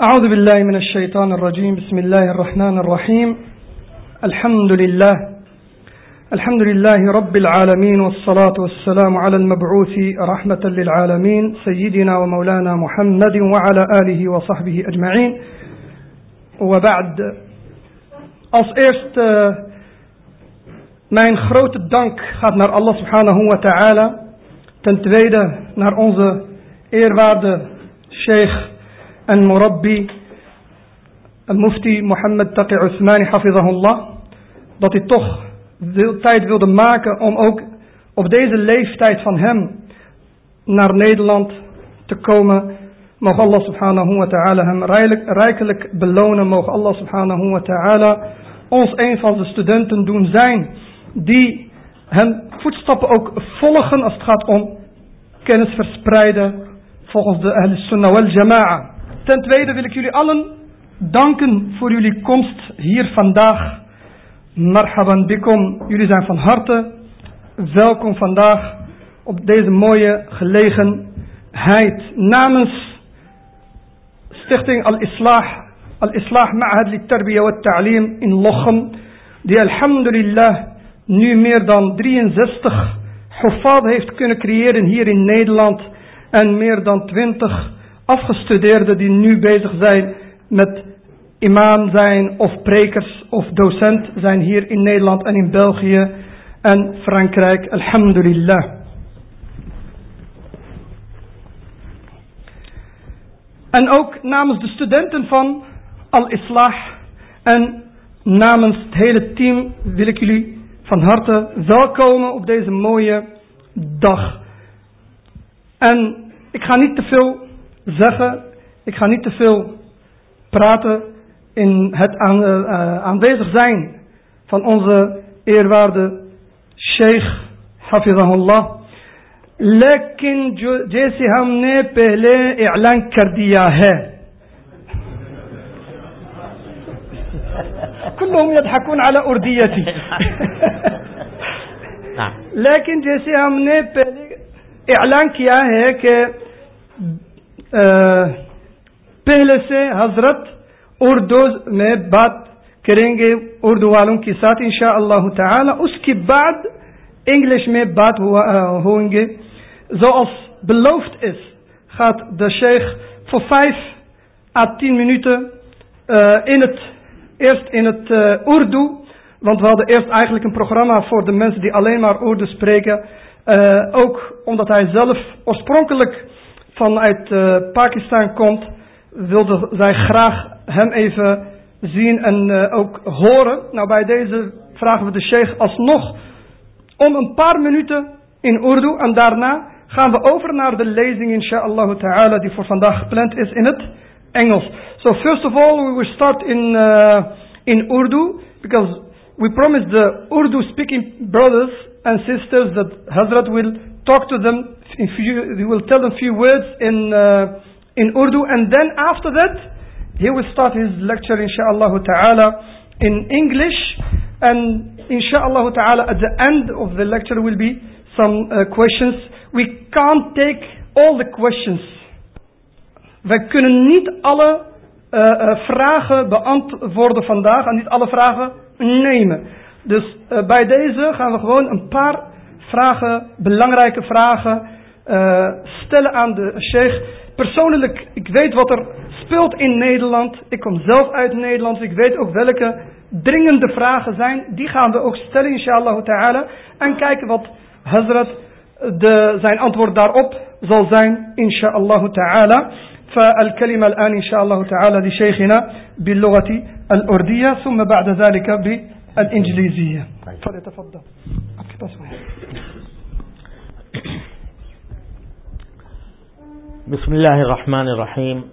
أعوذ بالله من الشيطان الرجيم. بسم الله الرحمن الرحيم. الحمد لله. الحمد لله رب العالمين والصلاة والسلام على المبعوث رحمة للعالمين سيدنا ومولانا محمد وعلى آله وصحبه أجمعين. وبعد als eerst uh, mijn grote dank gaat naar Allah subhanahu wa ta'ala. Ten tweede naar onze eerwaarde en murabbi al-mufti Mohammed Taqi Uthmani hafizahullah. Dat hij toch wil, tijd wilde maken om ook op deze leeftijd van hem naar Nederland te komen. Mogen Allah subhanahu wa ta'ala hem rijkelijk belonen. Mogen Allah subhanahu wa ta'ala ons een van de studenten doen zijn die hem voetstappen ook volgen als het gaat om kennis verspreiden volgens de Ahl Sunnah wal Jama'a. Ten tweede wil ik jullie allen danken voor jullie komst hier vandaag. Marhaban bikum. Jullie zijn van harte welkom vandaag op deze mooie gelegenheid. Namens Stichting Al-Islah, Al-Islah Ma'had li Tarbiya wa Ta'lim in Lochem, die alhamdulillah nu meer dan 63 hufad heeft kunnen creëren hier in Nederland en meer dan 20 afgestudeerden die nu bezig zijn met imam zijn of prekers of docent zijn hier in Nederland en in België en Frankrijk. Alhamdulillah. En ook namens de studenten van Al-Islah en namens het hele team wil ik jullie van harte welkomen op deze mooie dag. En ik ga niet te veel zeggen, ik ga niet te veel praten in het aan, uh, aanwezig zijn van onze eerwaarde Sheikh Hafizahullah. लेकिन जो जैसे हमने पहले ऐलान कर दिया है كلهم يضحكون على أرديتي लेकिन जैसे हमने पहले ऐलान किया है कि पहले से हजरत उर्दू में बात करेंगे उर्दू वालों के साथ इंशा अल्लाह ताला उसके बाद English में बात uh, होंगे zoals beloofd is gaat de sheikh voor 5 à 10 minuten uh, in het eerst in het uh, Urdu want we hadden eerst eigenlijk een programma voor de mensen die alleen maar Urdu spreken uh, ook omdat hij zelf oorspronkelijk vanuit uh, Pakistan komt wilde zij graag hem even zien en uh, ook horen nou bij deze vragen we de sheikh alsnog om een paar minuten in Urdu en daarna gaan we over naar de lezing inshallah ta'ala die voor vandaag gepland is in het Engels. So first of all we will start in, in Urdu because we promised the Urdu speaking brothers and sisters that Hazrat will talk to them, in few, he will tell them a few words in, uh, in Urdu and then after that he will start his lecture inshallah ta'ala in English and inshaAllah ta'ala at the end of the lecture will be some uh, questions. We can't take all the questions. Wij kunnen niet alle uh, uh, vragen beantwoorden vandaag en niet alle vragen nemen. Dus bij deze gaan we gewoon een paar vragen, belangrijke vragen, stellen aan de sheikh. Persoonlijk, ik weet wat er speelt in Nederland. Ik kom zelf uit Nederland. Ik weet ook welke dringende vragen zijn. Die gaan we ook stellen, inshallah ta'ala. En kijken wat Hazrat de, zijn antwoord daarop zal zijn, inshallah ta'ala. فالكلمة الآن إن شاء الله تعالى لشيخنا باللغة الأردية ثم بعد ذلك بالإنجليزية. فليتفضل. بسم الله الرحمن الرحيم.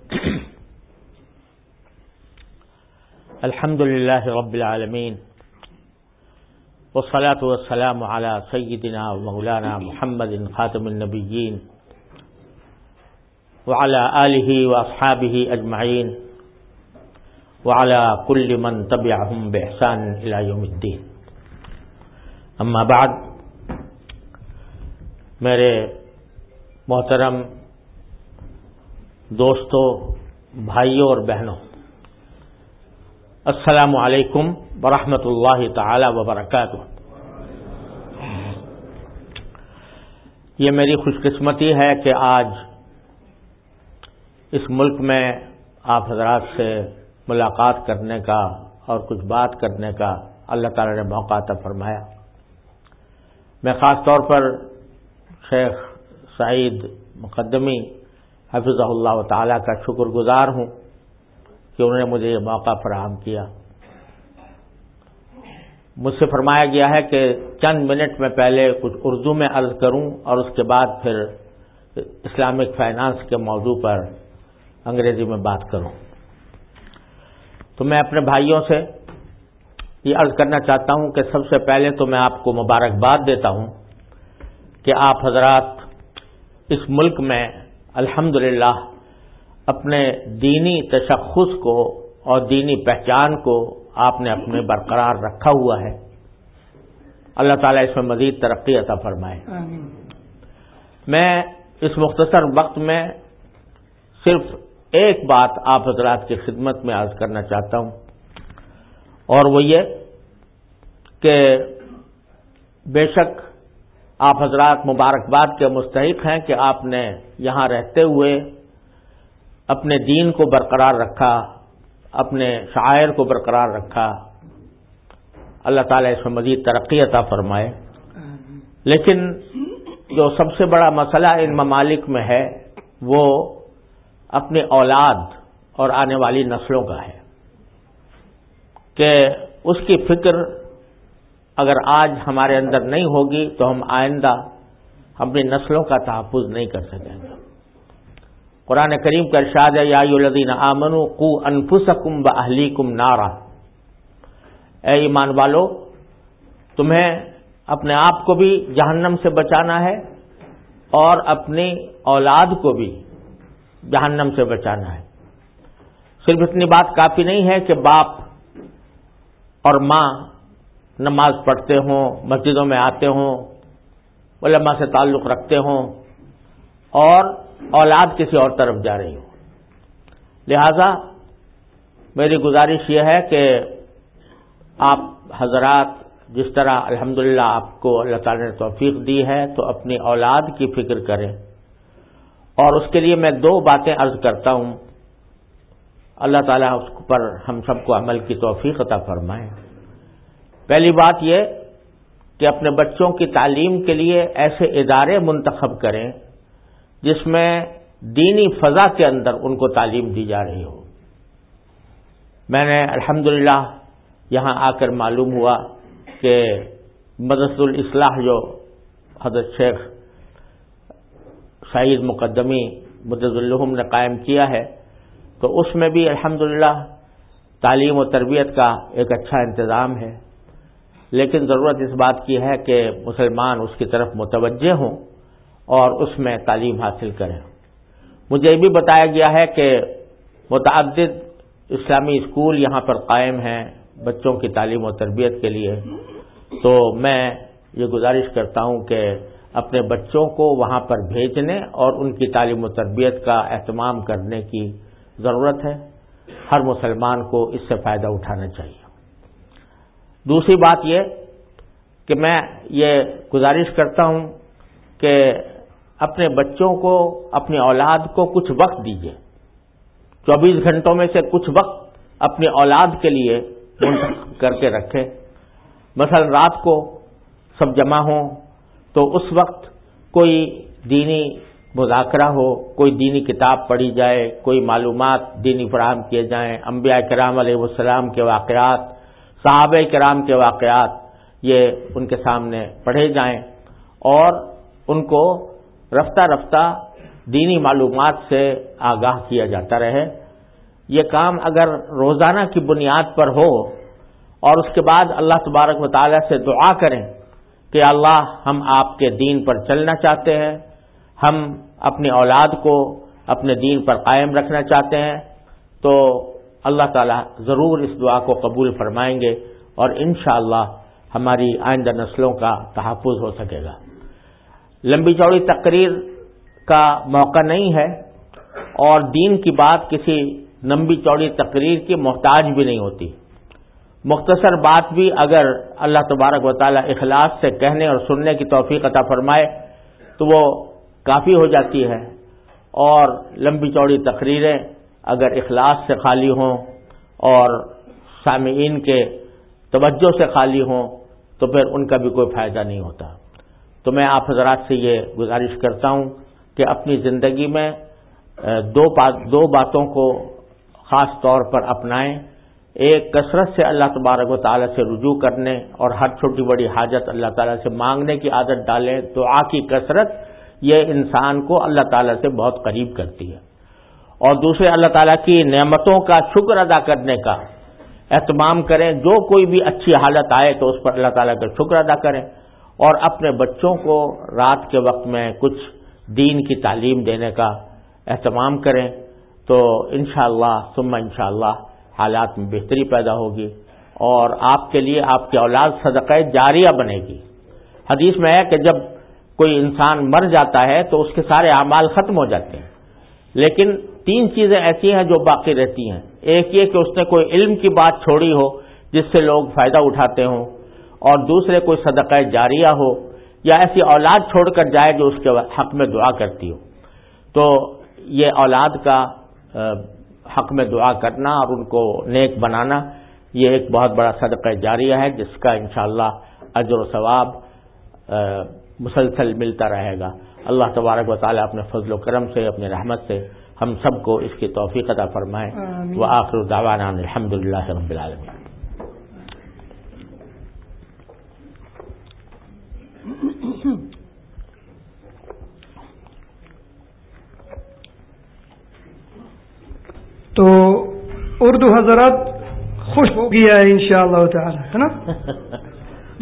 الحمد لله رب العالمين والصلاة والسلام على سيدنا ومولانا محمد خاتم النبيين وعلى آله وأصحابه أجمعين. وعلى كل من تبعهم بإحسان إلى يوم الدين. أما بعد، میرے محترم دوستوں بھائیوں اور بہنوں السلام علیکم ورحمۃ اللہ تعالی وبرکاتہ۔ یہ میری خوش قسمتی ہے کہ آج اس ملک میں آپ حضرات سے ملاقات کرنے کا اور کچھ بات کرنے کا اللہ تعالی نے موقع عطا فرمایا۔ میں خاص طور پر شیخ سعید مقدمی حفظ اللہ تعالی کا شکر گزار ہوں کہ انہوں نے مجھے یہ موقع فراہم کیا۔ مجھ سے فرمایا گیا ہے کہ چند منٹ میں پہلے کچھ اردو میں عرض کروں اور اس کے بعد پھر اسلامک فائنانس کے موضوع پر انگریزی میں بات کروں۔ تو میں اپنے بھائیوں سے یہ عرض کرنا چاہتا ہوں کہ سب سے پہلے تو میں آپ کو مبارکباد دیتا ہوں کہ آپ حضرات اس ملک میں الحمد اپنے دینی تشخص کو اور دینی پہچان کو آپ نے اپنے برقرار رکھا ہوا ہے۔ اللہ تعالیٰ اس میں مزید ترقی عطا فرمائے۔ آمین۔ میں اس مختصر وقت میں صرف ایک بات آپ حضرات کی خدمت میں عرض کرنا چاہتا ہوں، اور وہ یہ کہ بے شک آپ حضرات مبارکباد کے مستحق ہیں کہ آپ نے یہاں رہتے ہوئے اپنے دین کو برقرار رکھا، اپنے شاعر کو برقرار رکھا۔ اللہ تعالیٰ اس میں مزید ترقی عطا فرمائے۔ لیکن جو سب سے بڑا مسئلہ ان ممالک میں ہے، وہ اپنے اولاد اور آنے والی نسلوں کا ہے۔ کہ اس کی فکر اگر آج ہمارے اندر نہیں ہوگی تو ہم آئندہ اپنی نسلوں کا تحفظ نہیں کر سکیں گے۔ قرآن کریم کا ارشاد ہے یادین آمن کو انفسکم و کم نارا۔ اے ایمان والو، تمہیں اپنے آپ کو بھی جہنم سے بچانا ہے اور اپنی اولاد کو بھی جہنم سے بچانا ہے۔ صرف اتنی بات کافی نہیں ہے کہ باپ اور ماں نماز پڑھتے ہوں، مسجدوں میں آتے ہوں، علماء سے تعلق رکھتے ہوں اور اولاد کسی اور طرف جا رہی ہو لہذا میری گزارش یہ ہے کہ آپ حضرات جس طرح الحمدللہ آپ کو اللہ تعالی نے توفیق دی ہے تو اپنی اولاد کی فکر کریں۔ اور اس کے لیے میں دو باتیں عرض کرتا ہوں۔ اللہ تعالیٰ اس پر ہم سب کو عمل کی توفیق عطا فرمائے۔ پہلی بات یہ کہ اپنے بچوں کی تعلیم کے لیے ایسے ادارے منتخب کریں جس میں دینی فضا کے اندر ان کو تعلیم دی جا رہی ہو۔ میں نے الحمدللہ یہاں آ کر معلوم ہوا کہ مدرس الاصلاح جو حضرت شیخ سعید مقدمی مدد الحم نے قائم کیا ہے، تو اس میں بھی الحمدللہ تعلیم و تربیت کا ایک اچھا انتظام ہے۔ لیکن ضرورت اس بات کی ہے کہ مسلمان اس کی طرف متوجہ ہوں اور اس میں تعلیم حاصل کریں۔ مجھے یہ بھی بتایا گیا ہے کہ متعدد اسلامی اسکول یہاں پر قائم ہیں بچوں کی تعلیم و تربیت کے لیے۔ تو میں یہ گزارش کرتا ہوں کہ اپنے بچوں کو وہاں پر بھیجنے اور ان کی تعلیم و تربیت کا اہتمام کرنے کی ضرورت ہے۔ ہر مسلمان کو اس سے فائدہ اٹھانا چاہیے۔ دوسری بات یہ کہ میں یہ گزارش کرتا ہوں کہ اپنے بچوں کو، اپنی اولاد کو کچھ وقت دیجیے چوبیس گھنٹوں میں سے کچھ وقت اپنی اولاد کے لیے کر کے رکھیں مثلا رات کو سب جمع ہوں تو اس وقت کوئی دینی مذاکرہ ہو، کوئی دینی کتاب پڑھی جائے، کوئی معلومات دینی فراہم کیے جائیں، انبیاء کرام علیہ السلام کے واقعات، صحابہ کرام کے واقعات یہ ان کے سامنے پڑھے جائیں اور ان کو رفتہ رفتہ دینی معلومات سے آگاہ کیا جاتا رہے۔ یہ کام اگر روزانہ کی بنیاد پر ہو اور اس کے بعد اللہ تبارک و تعالیٰ سے دعا کریں کہ اللہ ہم آپ کے دین پر چلنا چاہتے ہیں، ہم اپنی اولاد کو اپنے دین پر قائم رکھنا چاہتے ہیں۔ تو اللہ تعالیٰ ضرور اس دعا کو قبول فرمائیں گے اور انشاءاللہ ہماری آئندہ نسلوں کا تحفظ ہو سکے گا۔ لمبی چوڑی تقریر کا موقع نہیں ہے اور دین کی بات کسی لمبی چوڑی تقریر کی محتاج بھی نہیں ہوتی۔ مختصر بات بھی اگر اللہ تبارک و تعالی اخلاص سے کہنے اور سننے کی توفیق عطا فرمائے تو وہ کافی ہو جاتی ہے اور لمبی چوڑی تقریریں اگر اخلاص سے خالی ہوں اور سامعین کے توجہ سے خالی ہوں تو پھر ان کا بھی کوئی فائدہ نہیں ہوتا۔ تو میں آپ حضرات سے یہ گزارش کرتا ہوں کہ اپنی زندگی میں دو باتوں کو خاص طور پر اپنائیں۔ ایک کثرت سے اللہ تبارک و تعالیٰ سے رجوع کرنے اور ہر چھوٹی بڑی حاجت اللہ تعالیٰ سے مانگنے کی عادت ڈالیں۔ دعا کی کثرت یہ انسان کو اللہ تعالیٰ سے بہت قریب کرتی ہے۔ اور دوسرے اللہ تعالیٰ کی نعمتوں کا شکر ادا کرنے کا اہتمام کریں۔ جو کوئی بھی اچھی حالت آئے تو اس پر اللہ تعالیٰ کا شکر ادا کریں۔ اور اپنے بچوں کو رات کے وقت میں کچھ دین کی تعلیم دینے کا اہتمام کریں۔ تو انشاءاللہ، ثم انشاءاللہ حالات میں بہتری پیدا ہوگی اور آپ کے لیے آپ کی اولاد صدقہ جاریہ بنے گی۔ حدیث میں ہے کہ جب کوئی انسان مر جاتا ہے تو اس کے سارے اعمال ختم ہو جاتے ہیں۔ لیکن تین چیزیں ایسی ہیں جو باقی رہتی ہیں۔ ایک یہ کہ اس نے کوئی علم کی بات چھوڑی ہو جس سے لوگ فائدہ اٹھاتے ہوں اور دوسرے کوئی صدقہ جاریہ ہو یا ایسی اولاد چھوڑ کر جائے جو اس کے حق میں دعا کرتی ہو۔ تو یہ اولاد کا حق میں دعا کرنا اور ان کو نیک بنانا یہ ایک بہت بڑا صدقہ جاریہ ہے جس کا انشاءاللہ اجر و ثواب مسلسل ملتا رہے گا۔ اللہ تبارک و تعالیٰ اپنے فضل و کرم سے اپنے رحمت سے ہم سب کو اس کی توفیق عطا فرمائے۔ وہ آخر داوانہ الحمد للہ رب العالمین۔ तो उर्दू हजरत खुश हो गया है इंशाल्लाह ताला है ना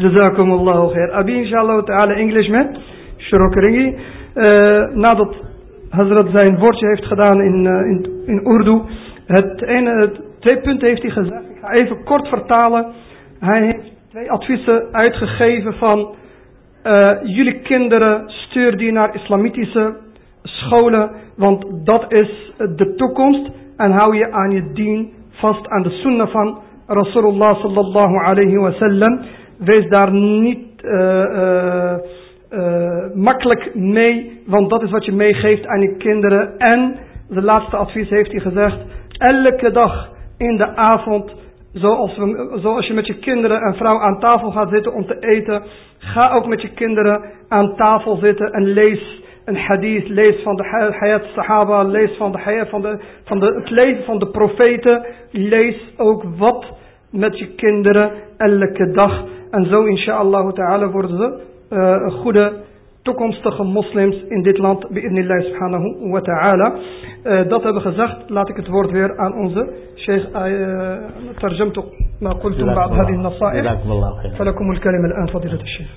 जजाकुमुल्लाह खैर अभी इंशाल्लाह ताला इंग्लिश में शुरू करेंगे nadat Hazrat zijn woordje heeft gedaan in, in, in Urdu. Het ene, het, twee punten heeft hij gezegd. Ik ga even kort vertalen. Hij heeft twee adviezen uitgegeven van uh, jullie kinderen stuur die naar islamitische scholen, want dat is de toekomst en hou je aan je dien vast aan de sunnah van Rasulullah sallallahu alayhi wa sallam. Wees daar niet uh, uh, uh, makkelijk mee, want dat is wat je meegeeft aan je kinderen. En, de laatste advies heeft hij gezegd, elke dag in de avond, zoals, we, zoals je met je kinderen en vrouw aan tafel gaat zitten om te eten, ga ook met je kinderen aan tafel zitten en lees een hadith, lees van de hayat sahaba, lees van, de hayat, van, de, van de, het leven van de profeten, lees ook wat met je kinderen elke dag. En zo inshallah ta'ala worden ze uh, goede toekomstige moslims in dit land, bi'idnillah subhanahu wa ta'ala. Uh, dat hebben gezegd, laat ik het woord weer aan onze sheikh ترجمت ما قلتم بعد هذه النصائح فلكم الكلمة الآن فضيلة الشيخ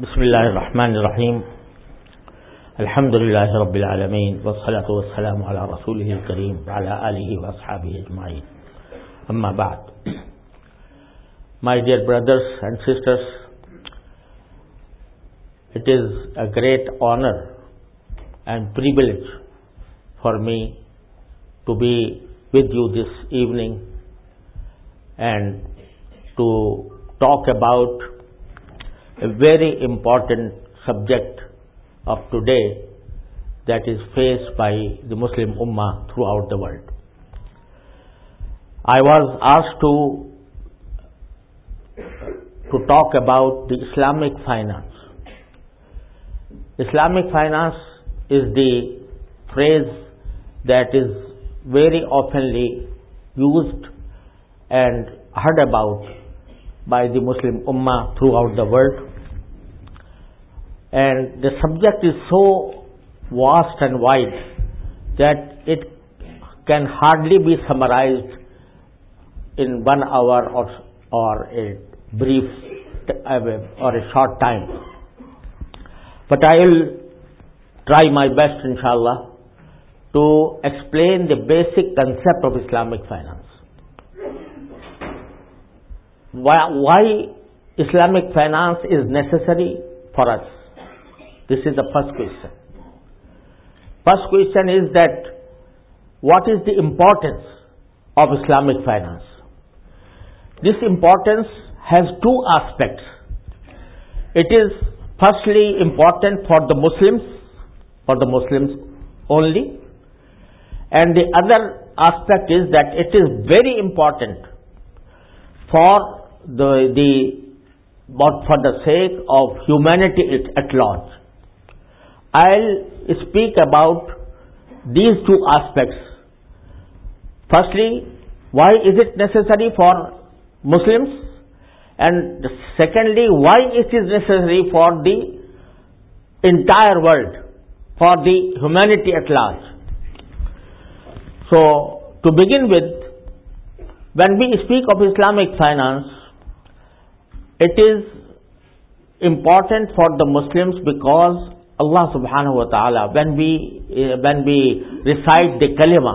بسم الله الرحمن الرحيم الحمد لله رب العالمين والصلاة والسلام على رسوله الكريم وعلى آله وأصحابه أجمعين أما بعد My dear brothers and sisters, it is a great honor and privilege for me to be with you this evening and to talk about a very important subject of today that is faced by the Muslim Ummah throughout the world. I was asked to to talk about the Islamic finance. Islamic finance is the phrase that is very oftenly used and heard about by the Muslim Ummah throughout the world. And the subject is so vast and wide that it can hardly be summarized in one hour or, or a brief uh, or a short time. But I will try my best, inshallah, to explain the basic concept of Islamic finance. Why, why Islamic finance is necessary for us. This is the first question. First question is that what is the importance of Islamic finance? This importance has two aspects. It is firstly important for the Muslims, for the Muslims only, and the other aspect is that it is very important for the, the but for the sake of humanity at large. I'll speak about these two aspects. Firstly, why is it necessary for Muslims? And secondly, why it is necessary for the entire world, for the humanity at large. So, to begin with, when we speak of Islamic finance, it is important for the Muslims because اللہ سبحان کلیما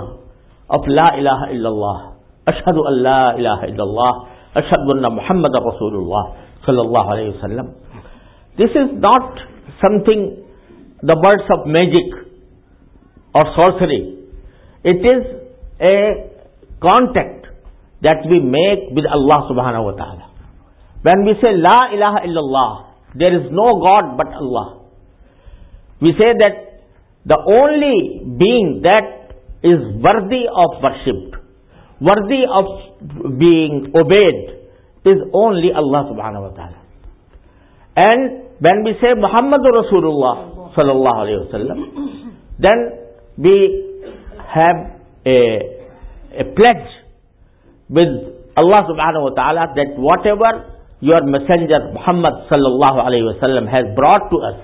of law الہ الا اللہ اشد اللہ الہ الا اللہ اشد اللہ محمد رسول اللہ صلی اللہ علیہ وسلم this is not something the birds of magic or sorcery it is a contact that we make with اللہ سبحان وین وی سے لا الہ الا اللہ there is no god but Allah We say that the only being that is worthy of worship, worthy of being obeyed, is only Allah subhanahu wa ta'ala. And when we say Muhammad Rasulullah sallallahu alayhi wasallam, then we have a, a pledge with Allah subhanahu wa ta'ala that whatever your messenger Muhammad sallallahu alayhi wasallam has brought to us,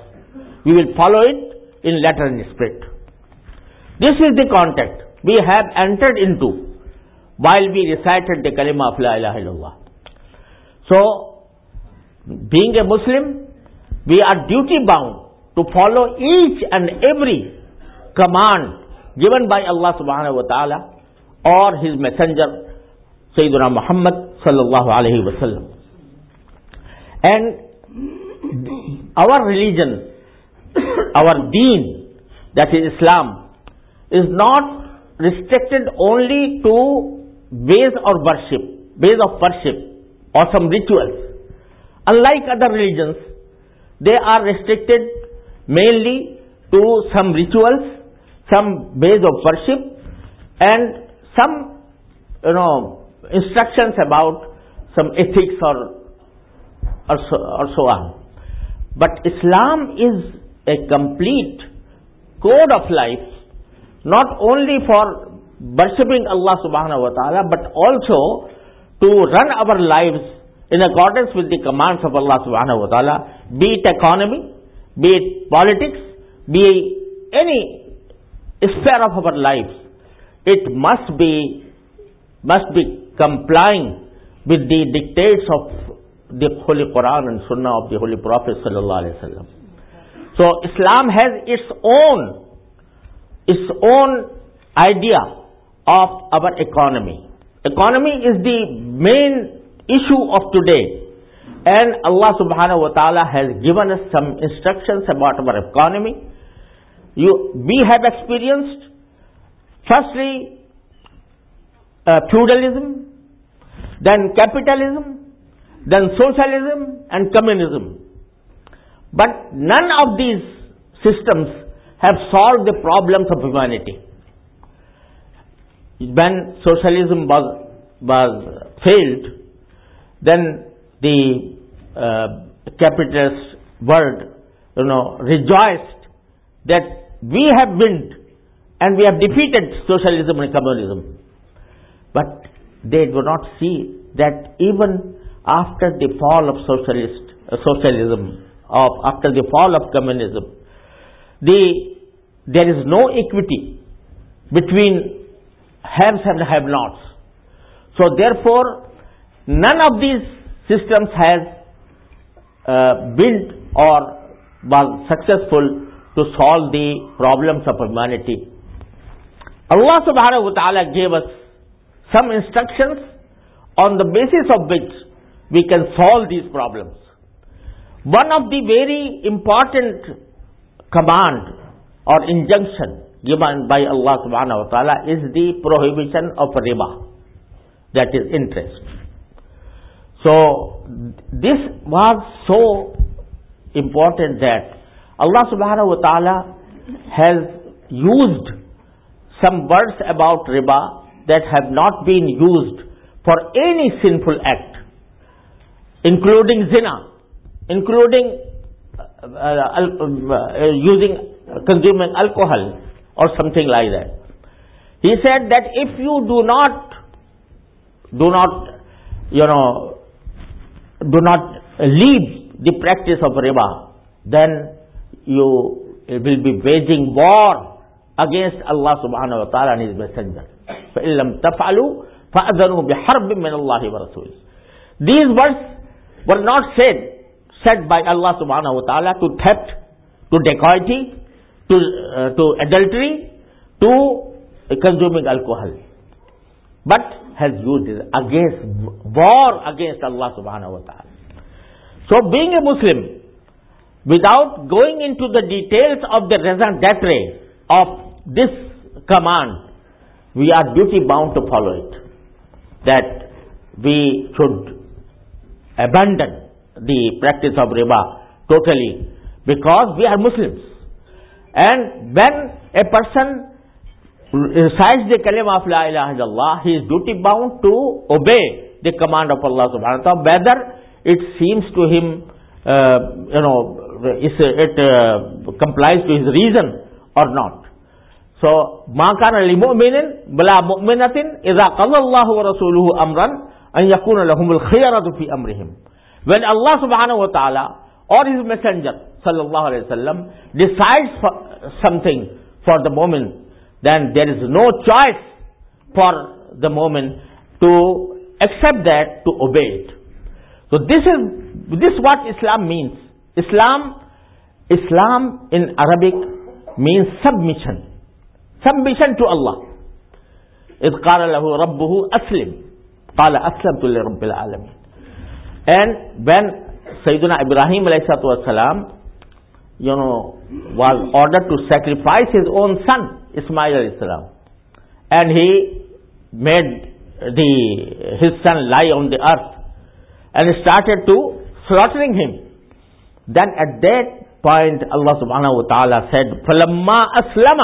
we will follow it in letter and spirit. This is the contact we have entered into while we recited the kalima of La ilaha illallah. So, being a Muslim, we are duty bound to follow each and every command given by Allah subhanahu wa ta'ala or His Messenger Sayyidina Muhammad sallallahu alayhi wa sallam. And our religion, our deen, that is Islam, is not restricted only to ways of worship, ways of worship or some rituals. Unlike other religions, they are restricted mainly to some rituals, some ways of worship, and some, you know, instructions about some ethics or or so, or so on. But Islam is a complete code of life, not only for worshipping Allah subhanahu wa ta'ala, but also to run our lives in accordance with the commands of Allah subhanahu wa ta'ala, be it economy, be it politics, be it any sphere of our lives, it must be, must be complying with the dictates of the Holy Quran and Sunnah of the Holy Prophet sallallahu alaihi wasallam. So Islam has its own, its own idea of our economy. Economy is the main issue of today. And Allah subhanahu wa ta'ala has given us some instructions about our economy. You, we have experienced, firstly, uh, feudalism, then capitalism, then socialism and communism. But none of these systems have solved the problems of humanity. When socialism was, was failed, then the uh, capitalist world, you know, rejoiced that we have won and we have defeated socialism and communism. But they do not see that even after the fall of socialist, uh, socialism, of, after the fall of communism, the, there is no equity between haves and have-nots. So therefore, none of these systems has uh, built or was successful to solve the problems of humanity. Allah subhanahu wa ta'ala gave us some instructions on the basis of which we can solve these problems. One of the very important command or injunction given by Allah subhanahu wa ta'ala is the prohibition of riba, that is interest. So, this was so important that Allah subhanahu wa ta'ala has used some words about riba that have not been used for any sinful act, including zina, including uh, uh, uh, using, consuming alcohol or something like that. He said that if you do not, do not, you know, do not leave the practice of riba, then you will be waging war against Allah subhanahu wa ta'ala and His Messenger. فَإِن لَمْ تَفْعَلُوا فَأَذَنُوا بِحَرْبٍ مِّنَ اللَّهِ وَرَسُولِهِ These words were not said, said by Allah subhanahu wa ta'ala to theft, to dacoity, to, uh, to adultery, to consuming alcohol. But has used it against, war against Allah subhanahu wa ta'ala. So being a Muslim, without going into the details of the raison d'etre of this command, we are duty bound to follow it. That we should abandon the practice of riba totally because we are Muslims. And when a person recites the kalima of la ilaha illallah, he is duty bound to obey the command of Allah subhanahu wa ta'ala, whether it seems to him, uh, you know, it uh, complies to his reason or not. So, ما كان لمؤمن بلا مؤمنة إذا قضى الله ورسوله أمرا أن يكون لهم الخيرة في أمرهم. When Allah subhanahu wa ta'ala or his messenger sallallahu alayhi wasallam decides for something for the moment, then there is no choice for the moment to accept that, to obey it. So this is, this is what Islam means. Islam, Islam in Arabic means submission. Submission to Allah. إذ قال له ربه أسلم قال أسلمت لرب العالمين and when Sayyidina Ibrahim والسلام, you know, was ordered to sacrifice his own son, Ismail salam, and he made the, his son lie on the earth and started to slaughtering him. Then at that point Allah subhanahu wa ta'ala said, فَلَمَّا أَسْلَمَ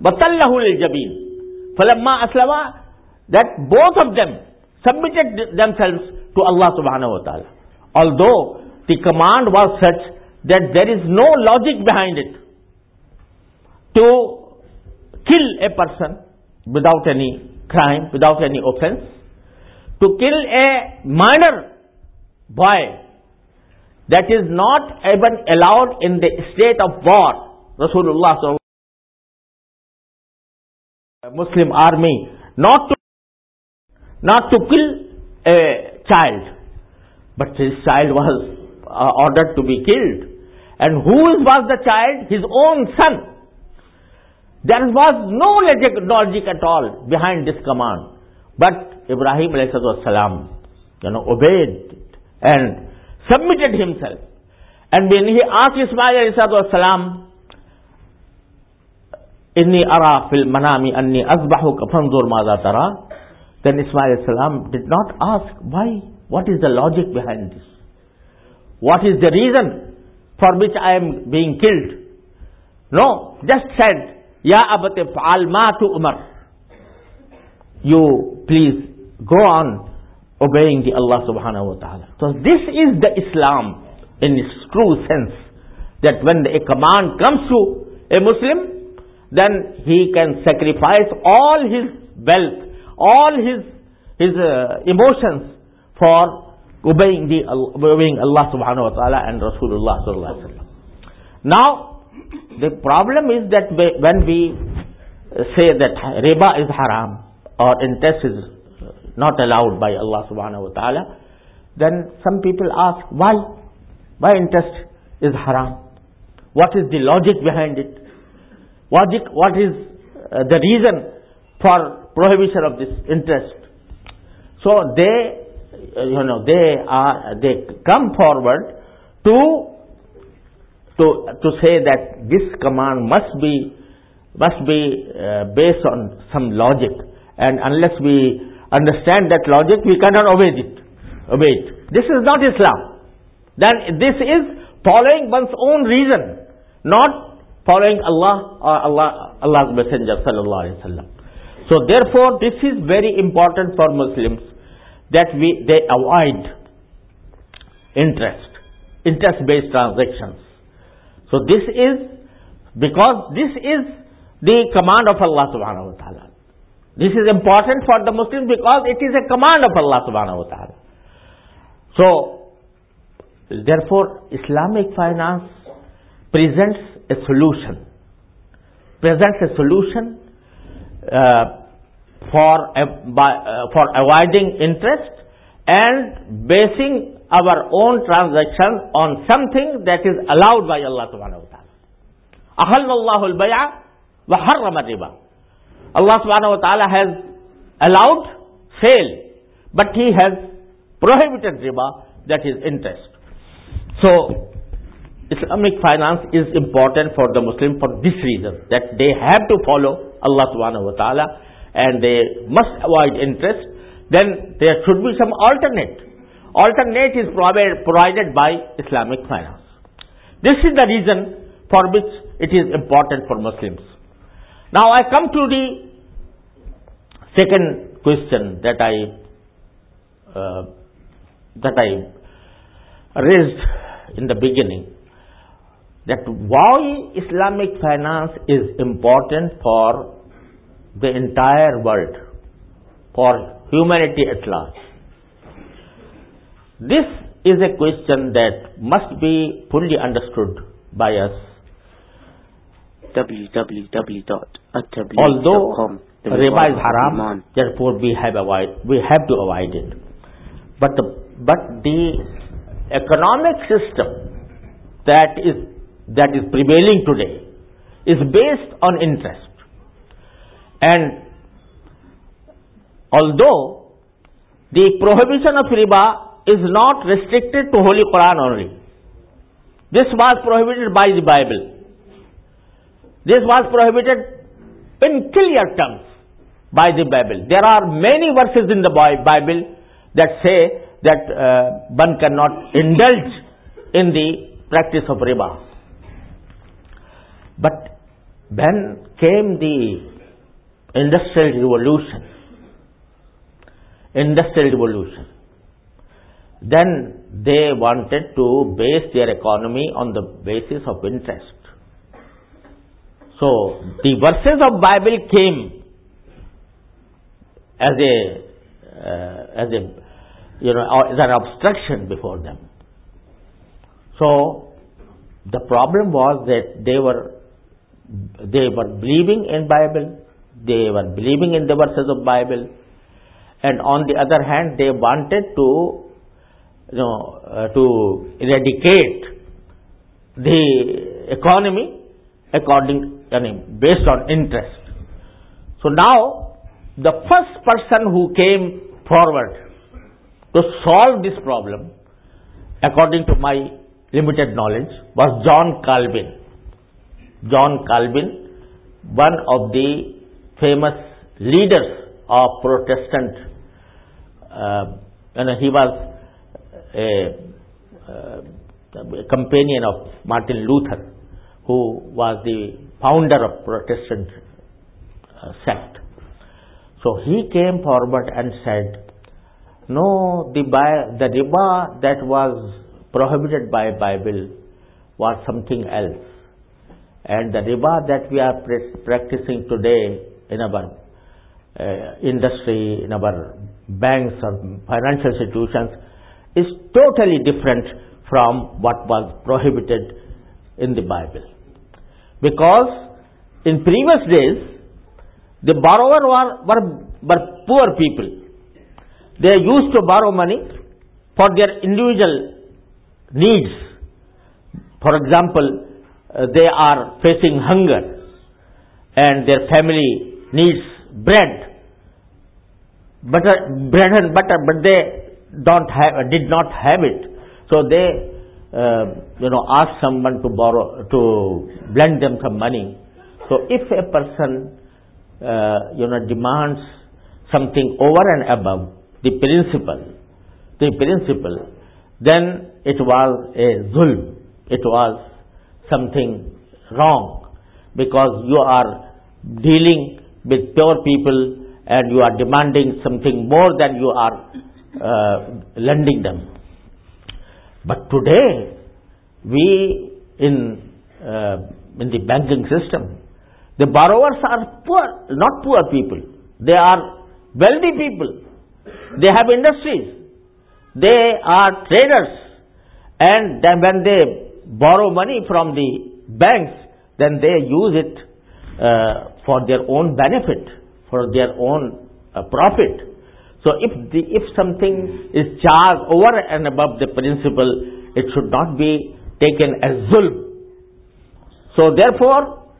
بَطَلَّهُ لِلْجَبِينَ فَلَمَّا أَسْلَمَ That both of them submitted themselves to Allah subhanahu wa ta'ala. Although the command was such that there is no logic behind it. To kill a person without any crime, without any offense, to kill a minor boy that is not even allowed in the state of war. Rasulullah Muslim army not to not to kill a child, but his child was uh, ordered to be killed. And whose was the child? His own son. There was no logic, logic at all behind this command. But Ibrahim salam, you know, obeyed and submitted himself. And when he asked Ismail salam, Inni ara fil manami anni azbahuka fanzur madha tara. Then Ismail salam um, did not ask why, what is the logic behind this? What is the reason for which I am being killed? No, just said, Ya abate fa'al ma tu umar. You please go on obeying the Allah subhanahu wa ta'ala. So this is the Islam in its true sense. That when a command comes to a Muslim, then he can sacrifice all his wealth, all his, his uh, emotions for obeying, the, obeying Allah subhanahu wa ta'ala and Rasulullah sallallahu alaihi wasallam. Now, the problem is that when we say that riba is haram or interest is not allowed by Allah subhanahu wa ta'ala, then some people ask, why? Why interest is haram? What is the logic behind it? Logic, what is uh, the reason for prohibition of this interest? So they, you know, they are, they come forward to to, to say that this command must be, must be uh, based on some logic. And unless we understand that logic, we cannot obey it. Obey it. This is not Islam. Then this is following one's own reason, not following Allah or Allah, Allah's Messenger sallallahu alaihi wasallam. So therefore, this is very important for Muslims that we, they avoid interest, interest-based transactions. So this is, because this is the command of Allah subhanahu wa ta'ala. This is important for the Muslims because it is a command of Allah subhanahu wa ta'ala. So, therefore, Islamic finance presents a solution, presents a solution uh, for, by, uh, for avoiding interest and basing our own transaction on something that is allowed by Allah subhanahu wa ta'ala. Ahallallahu al-bay'a wa harrama riba. Allah subhanahu wa ta'ala has allowed sale, but He has prohibited riba, that is interest. So, Islamic finance is important for the Muslim for this reason, that they have to follow Allah subhanahu wa ta'ala and they must avoid interest, then there should be some alternate. Alternate is provided, provided by Islamic finance. This is the reason for which it is important for Muslims. Now I come to the second question that I uh, that I raised in the beginning that why Islamic finance is important for the entire world, for humanity at large? This is a question that must be fully understood by us. Although riba is haram, therefore we have avoid, we have to avoid it. But the, but the economic system that is that is prevailing today is based on interest. And although the prohibition of riba is not restricted to Holy Quran only, this was prohibited by the Bible. This was prohibited in clear terms by the Bible. There are many verses in the Bible that say that uh, one cannot indulge in the practice of riba. But when came the industrial revolution, industrial revolution, then they wanted to base their economy on the basis of interest. So the verses of Bible came as a uh, as a you know as an obstruction before them. So the problem was that they were they were believing in Bible, they were believing in the verses of Bible, and on the other hand, they wanted to, you know, uh, to eradicate the economy according, I mean, based on interest. So now, the first person who came forward to solve this problem, according to my limited knowledge, was John Calvin. John Calvin, one of the famous leaders of Protestant, uh, and he was a, uh, a companion of Martin Luther, who was the founder of Protestant uh, sect. So he came forward and said, no, the, the riba that was prohibited by Bible was something else. And the riba that we are practicing today in our uh, industry, in our banks or financial institutions is totally different from what was prohibited in the Bible. Because in previous days, the borrower were, were, were poor people. They used to borrow money for their individual needs. For example, uh, they are facing hunger and their family needs bread, butter, bread and butter, but they don't have, did not have it. So they uh, you know, ask someone to borrow, to lend them some money. So if a person, uh, you know, demands something over and above the principle, the principle, then it was a zulm. It was something wrong because you are dealing with pure people and you are demanding something more than you are uh, lending them. But today, we in, uh, in the banking system, the borrowers are poor, not poor people. They are wealthy people. They have industries. They are traders. And then when they borrow money from the banks, then they use it uh, for their own benefit, for their own uh, profit. So if the, if something is charged over and above the principal, it should not be taken as zulm. So therefore,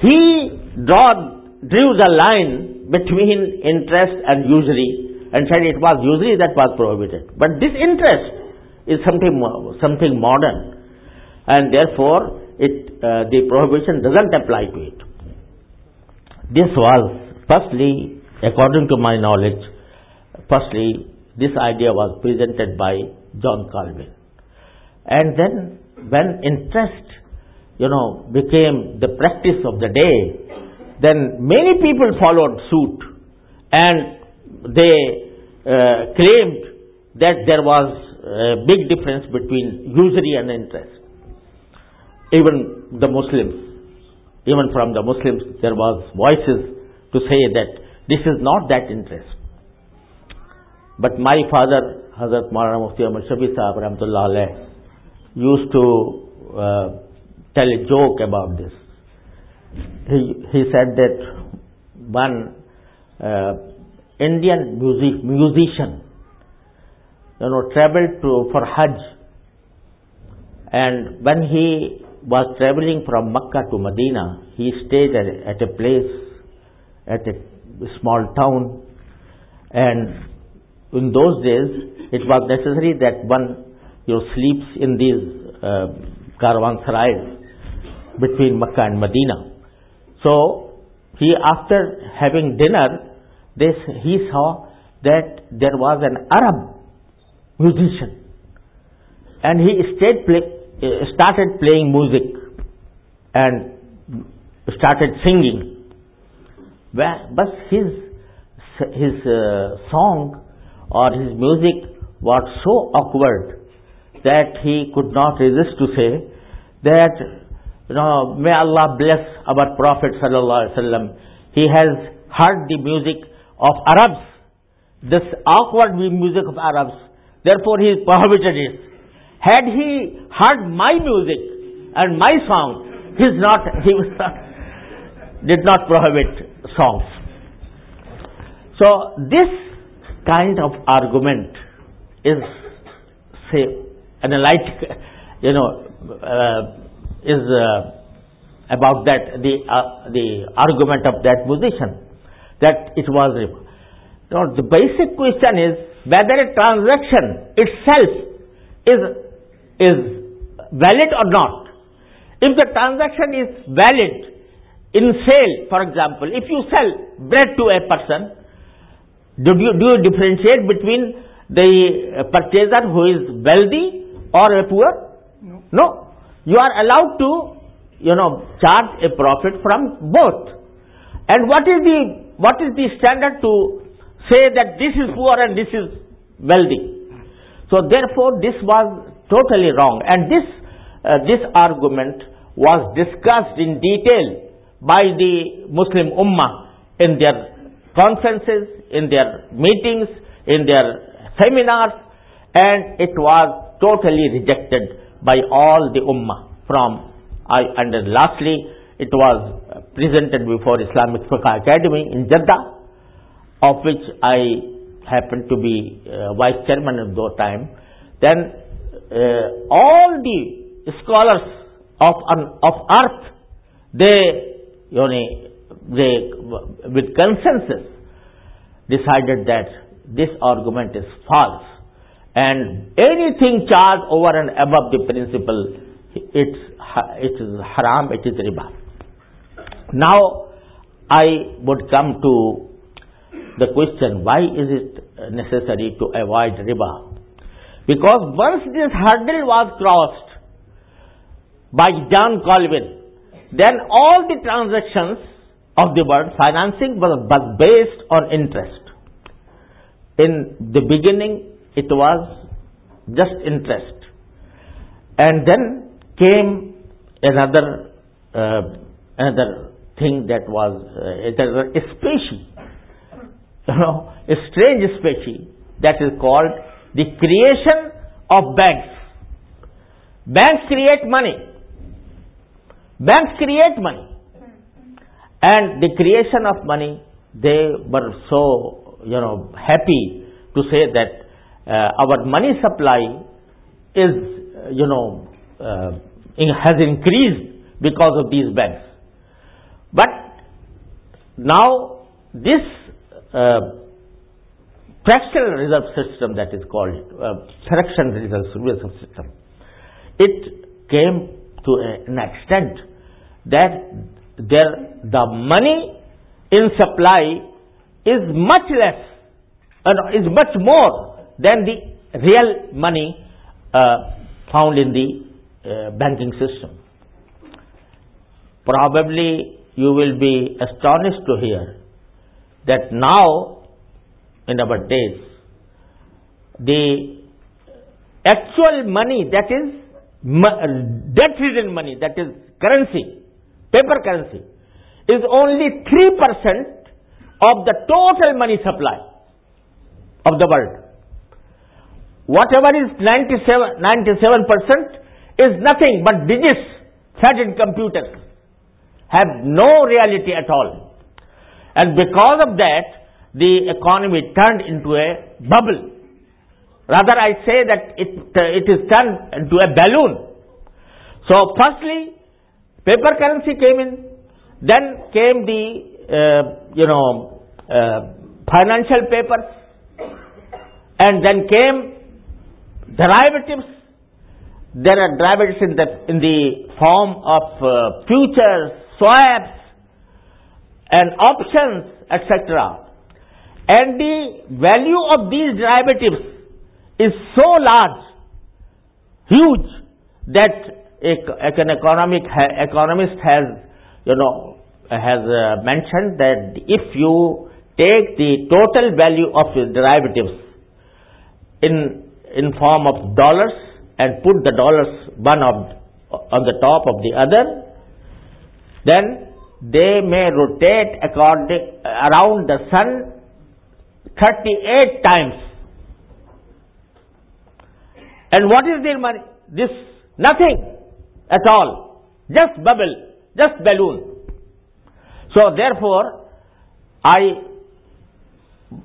he draw, drew the line between interest and usury and said it was usury that was prohibited. But this interest is something something modern, and therefore it uh, the prohibition doesn't apply to it. This was firstly, according to my knowledge, Firstly, this idea was presented by John Calvin. And then when interest, you know, became the practice of the day, then many people followed suit and they uh, claimed that there was a big difference between usury and interest. Even the Muslims, even from the Muslims, there was voices to say that this is not that interest. But my father, Hazrat Maulana Mufti Muhammad Shafi Sahib Rahmatullah used to uh, tell a joke about this. He, he said that one uh, Indian music, musician, you know, traveled to, for Hajj and when he was traveling from Makkah to Medina, he stayed at, at a place, at a small town. And in those days, it was necessary that one you know, sleeps in these uh, caravanserais between Makkah and Medina. So he, after having dinner, this he saw that there was an Arab musician, and he stayed play, started playing music and started singing. But his his uh, song or his music was so awkward that he could not resist to say that, you know, may Allah bless our Prophet sallallahu alaihi wasallam. He has heard the music of Arabs, this awkward music of Arabs. Therefore, he prohibited it. Had he heard my music and my song, he's not, he was not, did not prohibit songs. So this kind of argument is, say, analytic, you know, uh, is uh, about that, the, uh, the argument of that position, that it was. Now, the basic question is whether a transaction itself is, is valid or not. If the transaction is valid in sale, for example, if you sell bread to a person, do you, do you differentiate between the purchaser who is wealthy or a poor? No. No. You are allowed to, you know, charge a profit from both. And what is the, what is the standard to say that this is poor and this is wealthy? So therefore this was totally wrong. And this, uh, this argument was discussed in detail by the Muslim Ummah in their conferences, in their meetings, in their seminars, and it was totally rejected by all the ummah from I, and lastly it was presented before Islamic Fiqh Academy in Jeddah of which I happened to be uh, vice chairman at that time then uh, all the scholars of of earth they you know they, with consensus, decided that this argument is false And anything charged over and above the principal it's, it is haram, it is riba. Now, I would come to the question, why is it necessary to avoid riba? Because once this hurdle was crossed by John Calvin, then all the transactions of the world, financing was, was based on interest. In the beginning, it was just interest. And then came another, uh, another thing that was uh, a species, you know, a strange species that is called the creation of banks. Banks create money. Banks create money. And the creation of money, they were so, you know, happy to say that uh, our money supply is, you know, uh, has increased because of these banks. But now this uh, fractional reserve system that is called uh, fraction reserve, system, it came to an extent that there the money in supply is much less, uh, is much more than the real money uh, found in the uh, banking system. Probably you will be astonished to hear that now, in our days, the actual money that is debt ridden money, that is currency, paper currency, is only 3% of the total money supply of the world. Whatever is 97, 97% is nothing but digits fed in computers, have no reality at all. And because of that, the economy turned into a bubble. Rather, I say that it, uh, it is turned into a balloon. So, firstly, paper currency came in, then came the, uh, you know, uh, financial papers, and then came derivatives. There are derivatives in the, in the form of uh, futures, swaps, and options, etc. And the value of these derivatives is so large, huge, that a, an economic economist has, you know, has uh, mentioned that if you take the total value of your derivatives in in form of dollars and put the dollars one of, on the top of the other, then they may rotate according, around the sun 38 times. And what is their money? This nothing at all. Just bubble, just balloon. So therefore, I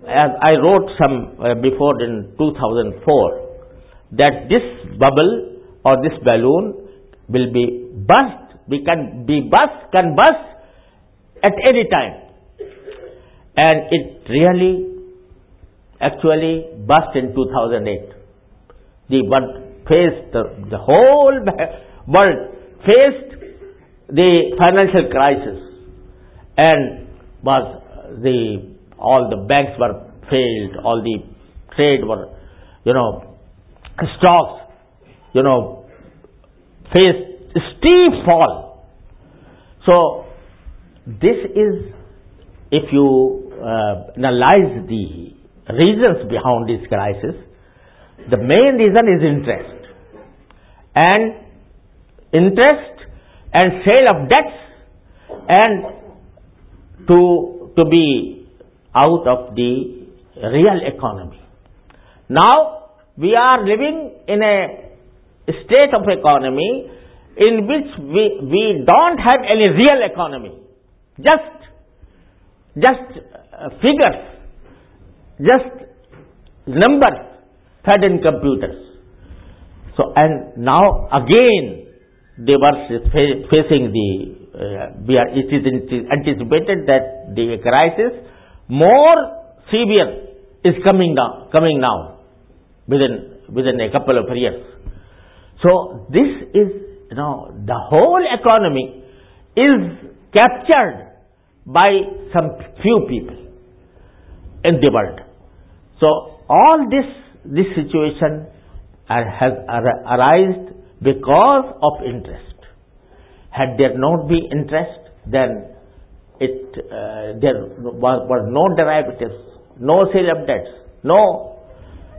I wrote some uh, before in 2004 that this bubble or this balloon will be burst we can be burst can burst at any time and it really actually burst in 2008 the world faced the, whole world faced the financial crisis and was the all the banks were failed, all the trade were, you know, stocks, you know, faced steep fall. So, this is, if you uh, analyze the reasons behind this crisis, the main reason is interest. And interest and sale of debts and to, to be out of the real economy. Now, we are living in a state of economy in which we, we don't have any real economy. Just, just uh, figures, just numbers fed in computers. So, and now again, they were facing the, uh, we are, it is anticipated that the crisis more severe is coming down, coming now within within a couple of years. So this is, you know, the whole economy is captured by some few people in the world. So all this, this situation has arisen because of interest. Had there not been interest, then it, uh, there was no derivatives, no sale of debts, no